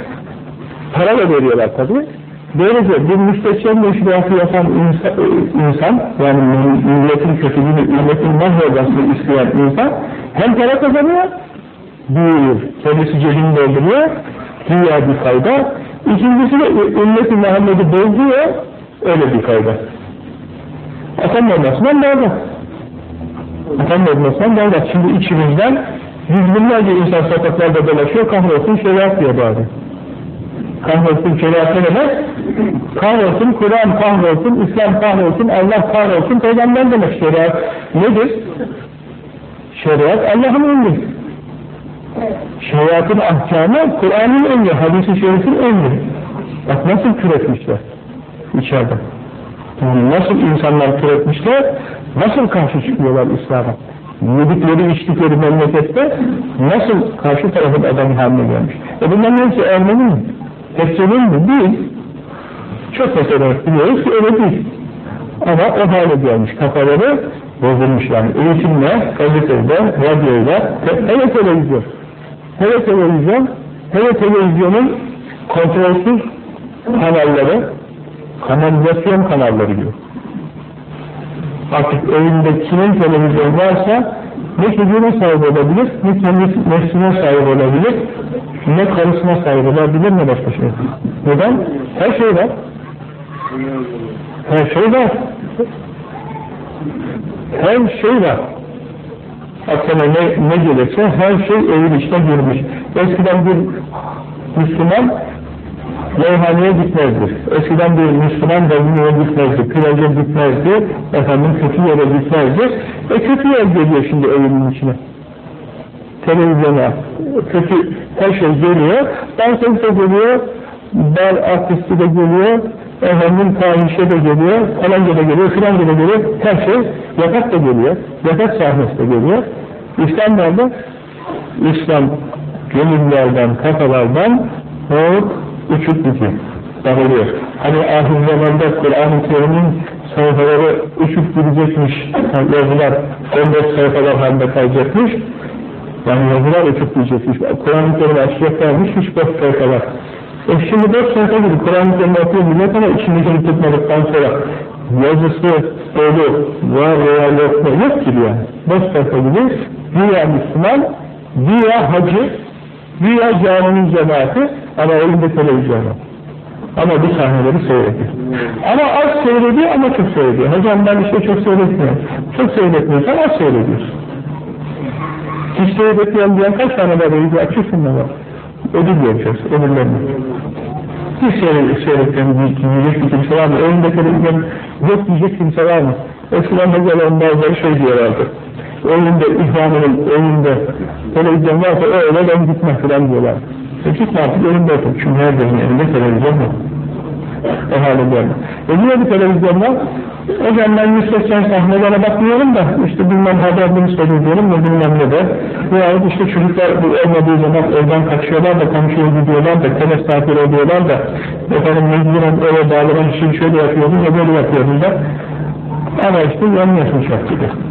Para da veriyorlar tabii. Böylece bir müstehcen meşruatı yapan insan, yani milletin kötülüğünü, milletin mahvolmasını isteyen insan hem para kazanıyor, büyüyor, kendisi cebini dolduruyor, dünya bir fayda. İkincisi de ümmet-i Muhammed'i bozuyor, öyle bir fayda. Atam olmasından berbat. Atam olmasından berbat. Şimdi içimizden yüz binlerce insan sokaklarda dolaşıyor, kahrolsun şeriat diyor bari. Kahrolsun demek? Kahrolsun, Kur'an kahrolsun, İslam kahrolsun, Allah kahrolsun, Peygamber demek şeriat. Nedir? Şeriat Allah'ın emri. Şeriatın ahkamı Kur'an'ın emri, hadis-i şerifin emri. Bak nasıl türetmişler içeride. Yani nasıl insanlar türetmişler, nasıl karşı çıkıyorlar İslam'a. Yedikleri, içtikleri memlekette nasıl karşı tarafın adamı haline gelmiş. E bunların hepsi Ermeni mi? Hepsi mi? Değil. Çok mesele biliyoruz ki öyle değil. Ama o hale gelmiş. Kafaları bozulmuş yani. Eğitimle, gazeteyle, radyoyla, hele televizyon. Hele televizyon, hele televizyonun kontrolsüz kanalları, kanalizasyon kanalları diyor. Artık evinde kimin televizyon varsa ne çocuğuna sahip olabilir, ne kendisi nefsine sahip olabilir, ne karısına sahip olabilir, ne başka şey. Neden? Her şey var. Her şey var. Her şey var. Aklına ne, ne gelirse her şey evin içine girmiş. Eskiden bir Müslüman meyhaneye gitmezdi. Eskiden bir Müslüman gazineye gitmezdi, plaja gitmezdi, efendim kötü yere gitmezdi. E kötü yer geliyor şimdi evinin içine. Televizyona, kötü her şey geliyor. Dans de geliyor, bar artisti de geliyor, efendim fahişe de geliyor, falanca da geliyor, filanca da geliyor, her şey, yatak da geliyor, yatak sahnesi de geliyor. İslam nerede? İslam gönüllerden, kafalardan hop uçup gidiyor, dağılıyor. Hani ahir zamanda Kur'an-ı Kerim'in sayfaları uçup gidecekmiş, yazılar 15 sayfalar halinde kalacakmış, yani yazılar uçup gidecekmiş. Kur'an-ı Kerim'i açacaklarmış, hiç boş sayfalar. E şimdi dört sayfa gibi Kur'an-ı Kerim'i okuyor millet ama içindekini tutmadıktan sonra yazısı dolu, var veya yok mu? Yok gibi yani. Boş sayfa gibi güya Müslüman, güya hacı, güya caminin cemaati ama elinde televizyon var. Ama bu sahneleri seyrediyor. Ama az seyrediyor ama çok seyrediyor. Hocam ben işte çok seyretmiyorum. Çok seyretmiyorsan az seyrediyorsun. Hiç seyretmeyen diyen kaç tane var? Açıyorsun da. Ödül vereceğiz, ödüllerini. Hiç seyretmeyen diyecek bir kimse var mı? Önünde televizyon yok diyecek kimse var mı? Eskiden hocaların bazıları şey diyorlardı. Önünde ihvanının önünde televizyon varsa öyle ben gitmem falan diyorlar. Ne yapıp önünde otur. Çünkü herkesin elinde televizyon var. O hale geldi. E niye bu televizyon var? Hocam ben müstesna sahnelere bakmıyorum da işte bilmem haberleri seyrediyorum ve bilmem ne de. Veyahut işte çocuklar bu olmadığı zaman evden kaçıyorlar da komşuya gidiyorlar da teles tatil oluyorlar da efendim mecburen eve bağlamak için şöyle yapıyordum ya böyle yapıyordum da ama işte yanmıyorsun çok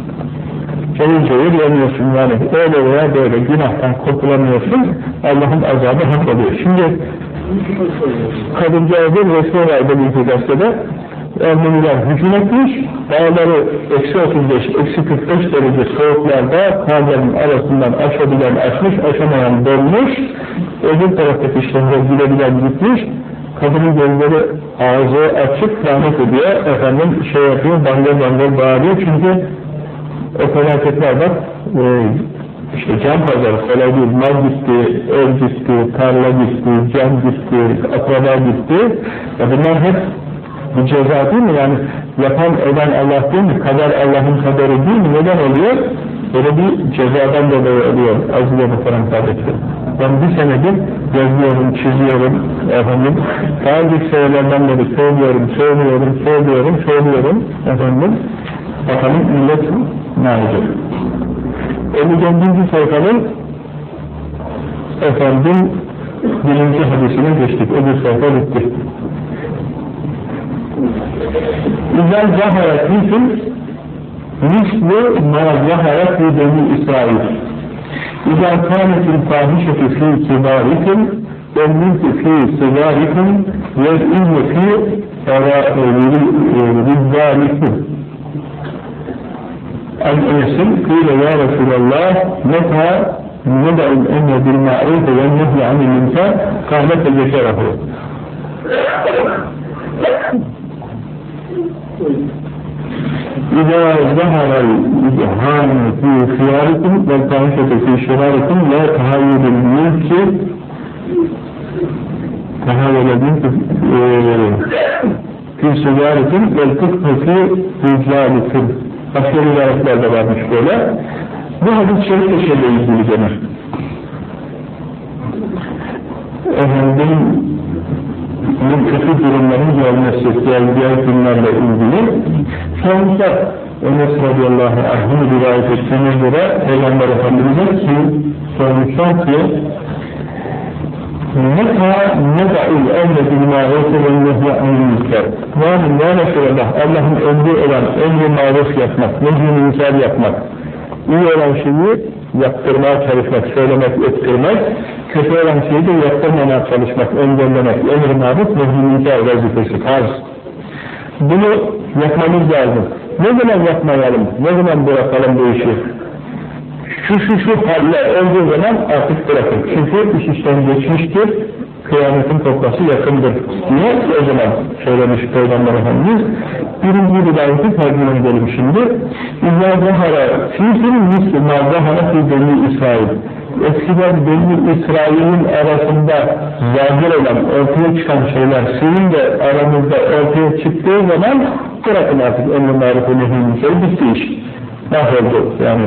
Cayır cayır yanıyorsun yani. Öyle veya böyle günahtan kurtulamıyorsun. Allah'ın azabı hak oluyor. Şimdi kadıncağızın resmi vardı bir gazetede Ermeniler hücum etmiş, dağları eksi 35, eksi 45 derece soğuklarda karların arasından aşabilen aşmış, aşamayan dolmuş, öbür taraftaki şehre gidebilen gitmiş, kadının gözleri ağzı açık lanet ediyor, efendim şey yapıyor, bangır bangır bağırıyor. Çünkü o felaketler bak, e, işte can pazarı kolay değil, mal gitti, ev gitti, tarla gitti, can gitti, akraba gitti, ya bunlar hep bu ceza değil mi? Yani yapan eden Allah değil mi? Kader Allah'ın kaderi değil mi? Neden oluyor? Böyle bir cezadan dolayı oluyor. Aziz ve muhterem kardeşlerim. Ben bir senedir yazıyorum, çiziyorum, efendim, daha önceki senelerden beri söylüyorum, söylüyorum, söylüyorum, söylüyorum, efendim, bakalım millet ne olacak? 54. sayfanın efendim birinci hadisine geçtik. Öbür sayfa bitti. İzel zaharet fikum mislu ma zaharet fi beni İsrail. İza kânetil fâhişetü fî kibârikum ve mülkü fî sigârikum ve ilmi fî rizzâlikum. الأنسل قيل يا رسول الله متى ندع الأمر بالمعروف والنهي عن المنكر قال فذكره إذا ظهر الإبهام في خياركم والفاحشة في شراركم لا تهاول الملك. تهاول الملك في سجاركم والكفر في رجالكم. Başka rivayetlerde varmış böyle. Bu hadis-i şerif de şeyle ilgili gene. Efendim, kötü durumların gelmesi, diğer günlerle ilgili sormuşlar. Enes radıyallahu anh'ın rivayet ettiğine göre Peygamber Efendimiz'e ki sormuşlar ki Meta neda'il emre bil ma'rufu ve nehye anil münker. Yani ya Resulallah Allah'ın emri olan emri maruf yapmak, nehy münker yapmak, iyi olan şeyi yaptırmaya çalışmak, söylemek, ettirmek, kötü olan şeyi de yaptırmamaya çalışmak, engellemek, emri maruf, nehy münker vazifesi, farz. Bunu yapmamız lazım. Ne zaman yapmayalım, ne zaman bırakalım bu işi? Şu şu şu haller olduğu zaman artık bırakın. Çünkü iş işten geçmiştir, kıyametin toplası yakındır diye o zaman söylemiş Peygamber Efendimiz. Birinci rivayeti tercüme edelim şimdi. İzâ zahara fîzin misli mâ zahara fî beni İsrail. Eskiden Beni İsrail'in arasında zahir olan, ortaya çıkan şeyler sizin de aranızda ortaya çıktığı zaman bırakın artık emri marifı nehiyyini şey bitti iş. Mahvoldu yani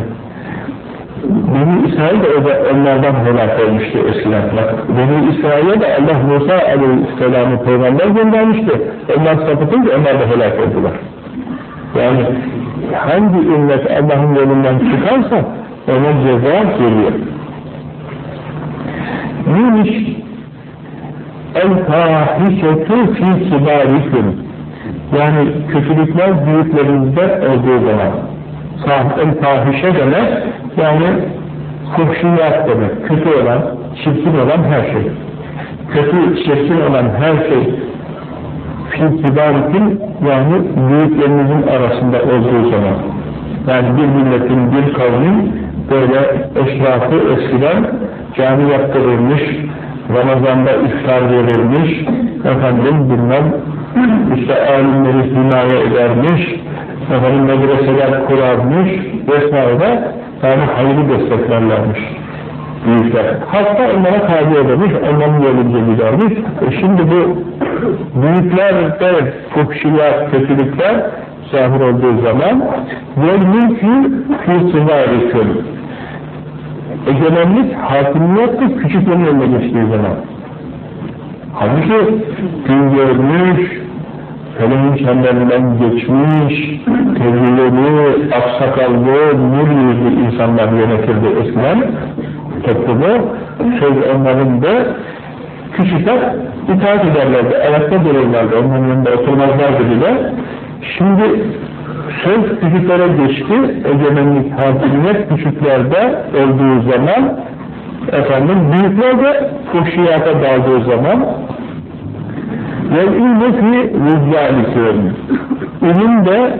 Beni İsrail de onlardan helak olmuştu eskiden. Beni İsrail'e de Allah Musa Aleyhisselam'ı peygamber göndermişti. Onlar sapıtınca onlar da helak oldular. Yani hangi ümmet Allah'ın yolundan çıkarsa ona ceza geliyor. Neymiş? El-fâhişetü fî kibârikum Yani kötülükler büyüklerinizde olduğu zaman el-fâhişe demek yani fuhşiyat demek, kötü olan, çirkin olan her şey. Kötü, çirkin olan her şey fil kibarikin yani büyüklerinizin arasında olduğu zaman yani bir milletin, bir kavmin böyle eşrafı eskiden cami yaptırılmış, Ramazan'da iftar verilmiş, efendim bilmem, işte alimleri himaye edermiş, efendim medreseler kurarmış vesaire yani hayırlı desteklerlermiş büyükler. Hatta onlara tabi edermiş, onların yolunca gidermiş. E şimdi bu büyüklerde fuhşiyat, kötülükler zahir olduğu zaman mülkü fî sivâriküm egemenlik, hakimiyettir küçüklerin eline geçtiği zaman. Halbuki gün görmüş, Feleğin çemberinden geçmiş, tecrübeli, aksakallı, nur yüzlü insanlar yönetirdi eskiden toplumu. Söz onların da küçükler itaat ederlerdi, ayakta dururlardı, onların yanında oturmazlardı bile. Şimdi söz küçüklere geçti, egemenlik, hakimiyet küçüklerde olduğu zaman efendim büyükler de fuhşiyata daldığı zaman Vel ilmi fi rüzgâlikûn. İlim de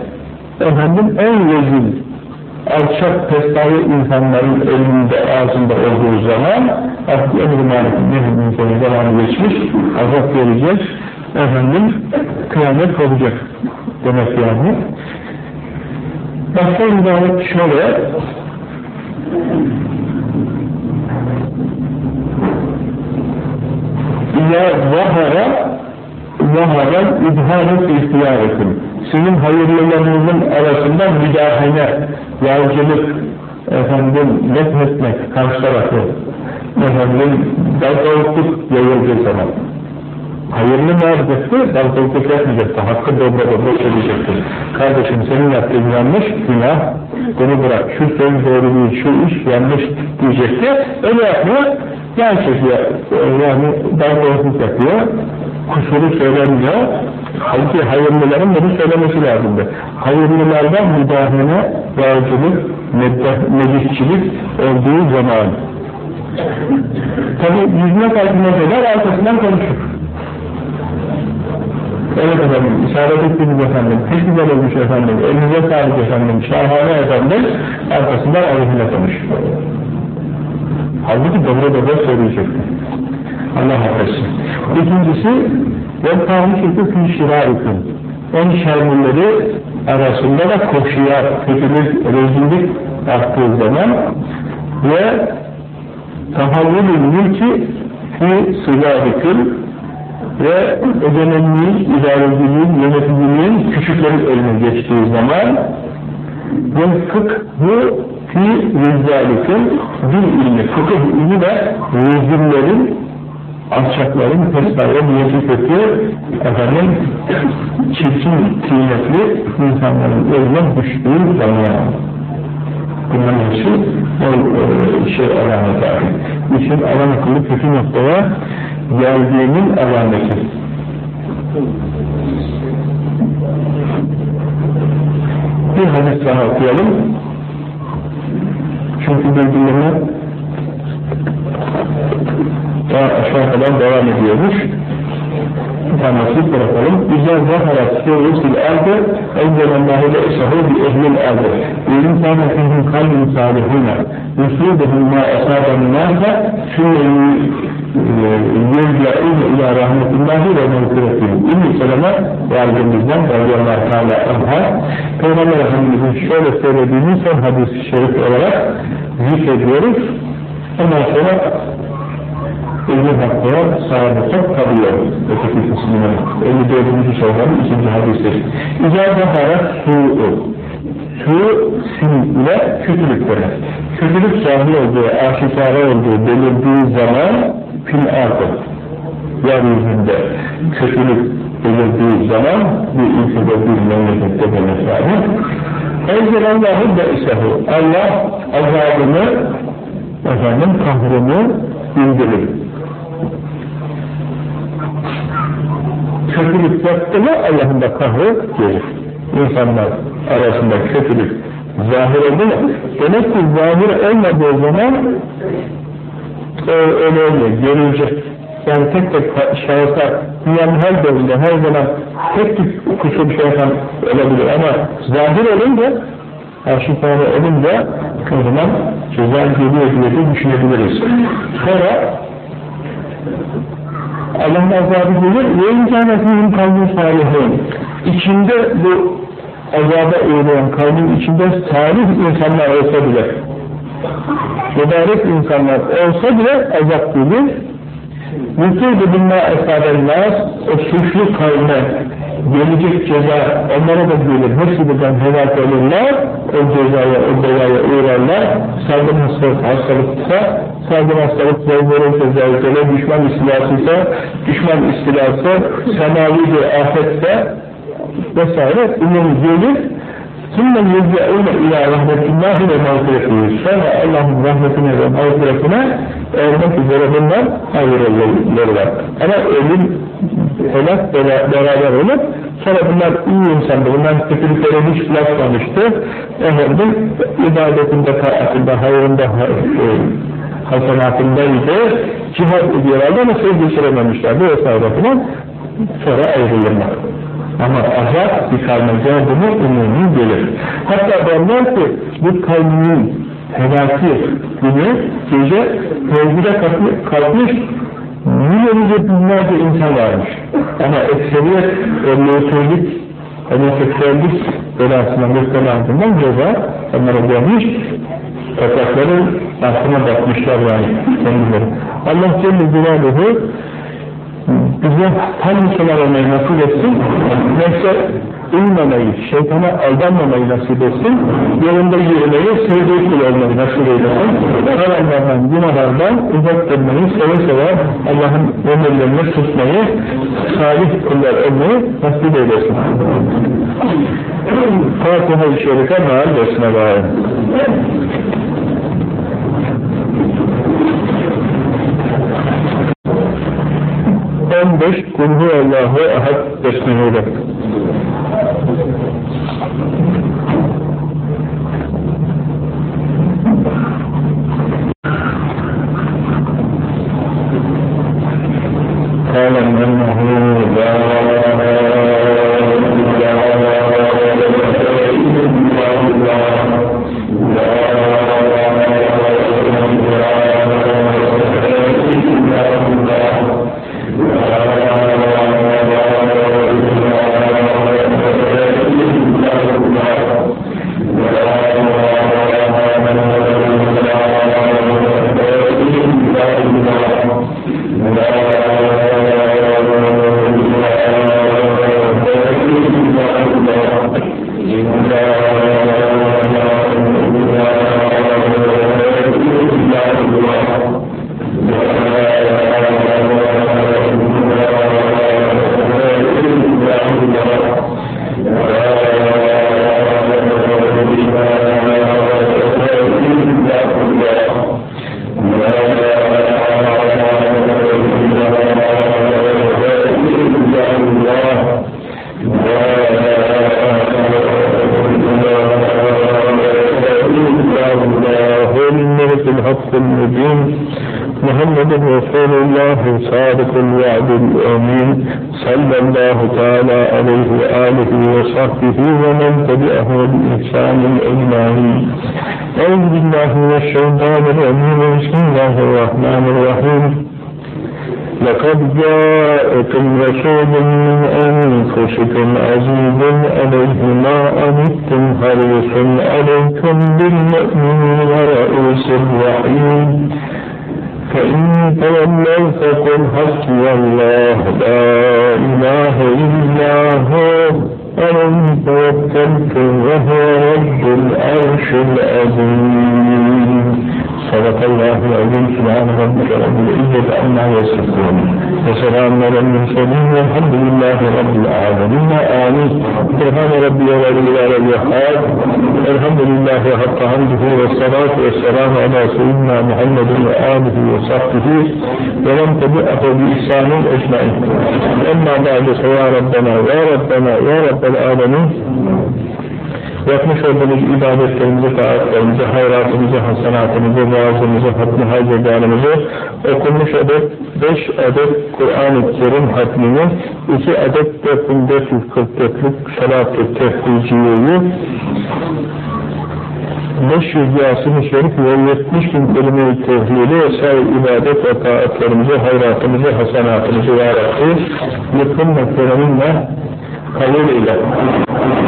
efendim en rezil, alçak pestayı insanların elinde, ağzında olduğu zaman artık emri malik nehrin zamanı geçmiş, azap verecek, efendim kıyamet olacak demek yani. Başka ibadet şöyle İzâ zahara zaharan idharet ihtiyarıkım. Sizin hayırlılarınızın arasında müdahale, yağcılık, efendim, netmetmek, karşı tarafı, efendim, dalgalıklık yayıldığı zaman. Hayırlı ne yapacaktı? Dalgalıklık yapmayacaktı. Hakkı dobra dobra söyleyecekti. Kardeşim senin yaptığın yanlış, günah, bunu bırak. Şu söz doğru değil, şu iş yanlış diyecekti. Öyle yapmıyor. Çekiyor. Yani dalgalıklık yapıyor kusuru söylemiyor. Halbuki hayırlıların bunu söylemesi lazımdı. Hayırlılardan müdahale, yağcılık, meclisçilik olduğu zaman tabi yüzüne kalbine kadar arkasından konuşur. Evet efendim, isabet ettiniz efendim, pek güzel olmuş efendim, elinize sağlık efendim, şahane efendim, arkasından aleyhine konuş. Halbuki dobra dobra söyleyecekti. Allah affetsin. İkincisi ve tahmişeti fî şirâikûn. En şerlileri arasında da koşuya, kötülük, rezillik arttığı zaman ve tahallülü mülki fî sığâikûn ve egemenliğin, idareciliğin, yöneticiliğin küçüklerin eline geçtiği zaman ve fıkhı fi rizzalikin din ilmi, fıkıh ilmi de rezillerin alçakların pesaya niyeti kötü, efendim, çirkin, kıymetli insanların eline düştüğü zaman bunların hepsi o e, şey alameti abi. İşin alan kötü noktaya geldiğinin alameti. Bir hadis daha okuyalım. Çünkü birbirlerine daha aşağı kadar devam ediyormuş. Anlatıyı bırakalım. İzâ zaharat seyrusil erde enzelallâhu le'esahu bi ehlil erde. İlim kâne fihim kalbin salihûne. Yusûdehum mâ esâben nâse sümme yürca'ûne ilâ rahmetullâhi ve mevkiretîn. İlmi seleme validemizden radiyallahu teâlâ anha Peygamber Efendimiz'in şöyle söylediğini son hadis-i şerif olarak zikrediyoruz. Ondan sonra ilmi hakkıya sahibete kalıyor. Öteki kısmına 54. sayfanın ikinci hadisi. İcazı hayat su'u. Su sin ile kötülük demek. Kötülük zahir olduğu, aşikare olduğu belirdiği zaman fil ardı. Yeryüzünde kötülük belirdiği zaman bir ülkede bir memlekette demek lazım. Enzelallahu be'sehu. Allah azabını efendim kahrını indirir. kötülük yaptı mı Allah'ın da kahrı gelir. İnsanlar arasında kötülük zahir oldu? Demek ki zahir olmadığı zaman öyle olmuyor. Yani tek tek şahıslar dünyanın her bölümünde her zaman tek tük kusur şey yapan olabilir ama zahir olunca aşikare olunca o zaman ceza diye düşünebiliriz. Sonra Allah'ın azabı gelir ve imkanetinin kalbin salihin. İçinde bu azaba uğrayan kalbin içinde salih insanlar olsa bile mübarek insanlar olsa bile azap gelir. Mutlu'du binna esabenler o suçlu kavme gelecek ceza onlara da gelir. Hepsi birden helak olurlar. O cezaya, o belaya uğrarlar. Salgın hastalık, hastalıksa, salgın hastalık, zevzere, zevzere, düşman istilasıysa, düşman istilası, semavi bir afetse vesaire umum gelir. ثُمَّ يُزْيَعُونَ اِلٰى رَحْمَةِ اللّٰهِ وَمَغْفِرَتِهِ Sonra Allah'ın rahmetine ve mağfiretine ermek üzere bunlar hayır yolları var. Ama ölüm, helak beraber olup sonra bunlar iyi insandı, bunlar kötülüklere hiç bulaşmamıştı. Efendim, ibadetinde, taatında, hayrında, e, hasenatındaydı, cihad ediyorlardı ama sevgi sürememişlerdi vesaire falan. Sonra ayrılırlar. Ama azap bir kalmaca bunu umumi gelir. Hatta derler ki bu kavminin helaki günü gece tevhide kalkmış milyonca binlerce insan varmış. Ama ekseriyet emniyetörlük homoseksüellik belasına müstelahatından ceza onlara gelmiş toprakların aklına bakmışlar yani kendileri. Allah Celle Celaluhu bize hangisine olmayı nasip etsin, nefse uymamayı, şeytana aldanmamayı nasip etsin, yolunda yürümeyi, sevdiği kul olmayı nasip eylesin, haramlardan, günahlardan uzak durmayı, seve seve Allah'ın emirlerini tutmayı, salih kullar olmayı nasip eylesin. Fatiha-i Şerife maal besmele. 15 Kul huvallahu ahad besmeleyle. الوعد الأمين صلى الله تعالى عليه وآله وصحبه ومن تبعه بإحسان أجمعين. أعوذ بالله من الشيطان الرجيم. بسم الله الرحمن الرحيم. لقد جاءكم رسول من أنفسكم عزيز عليه ما أنتم حريص عليكم بالمؤمنين رؤوس رحيم فإن تولوا فقل حسبي الله لا إله إلا هو عليه توكلت وهو رب العرش العظيم. صدق الله العظيم سبحان ربك رب العزة عما يصفون. وسلام على المرسلين والحمد لله رب العالمين. آمين. سبحان ربي ولله الوهاب الحمد لله حق حمده والصلاة والسلام على سيدنا محمد وآله وصحبه ومن تبعه بإحسان أجمعين. أما بعد فيا ربنا يا ربنا يا رب العالمين. Yapmış olduğumuz ibadetlerimizi, taatlerimizi, hayratımızı, hasenatımızı, vaazımızı, hatmi hacedanımızı, okunmuş adet, beş adet Kur'an-ı Kerim hatmini, iki adet 4444'lük salat-ı tefriciyeyi, 500 Yasin-i Şerif ve 70 bin kelime-i tehlili vesaire ibadet ve taatlarımızı, hayratımızı, hasenatımızı ya Rabbi, yıkım ve kabul eyle.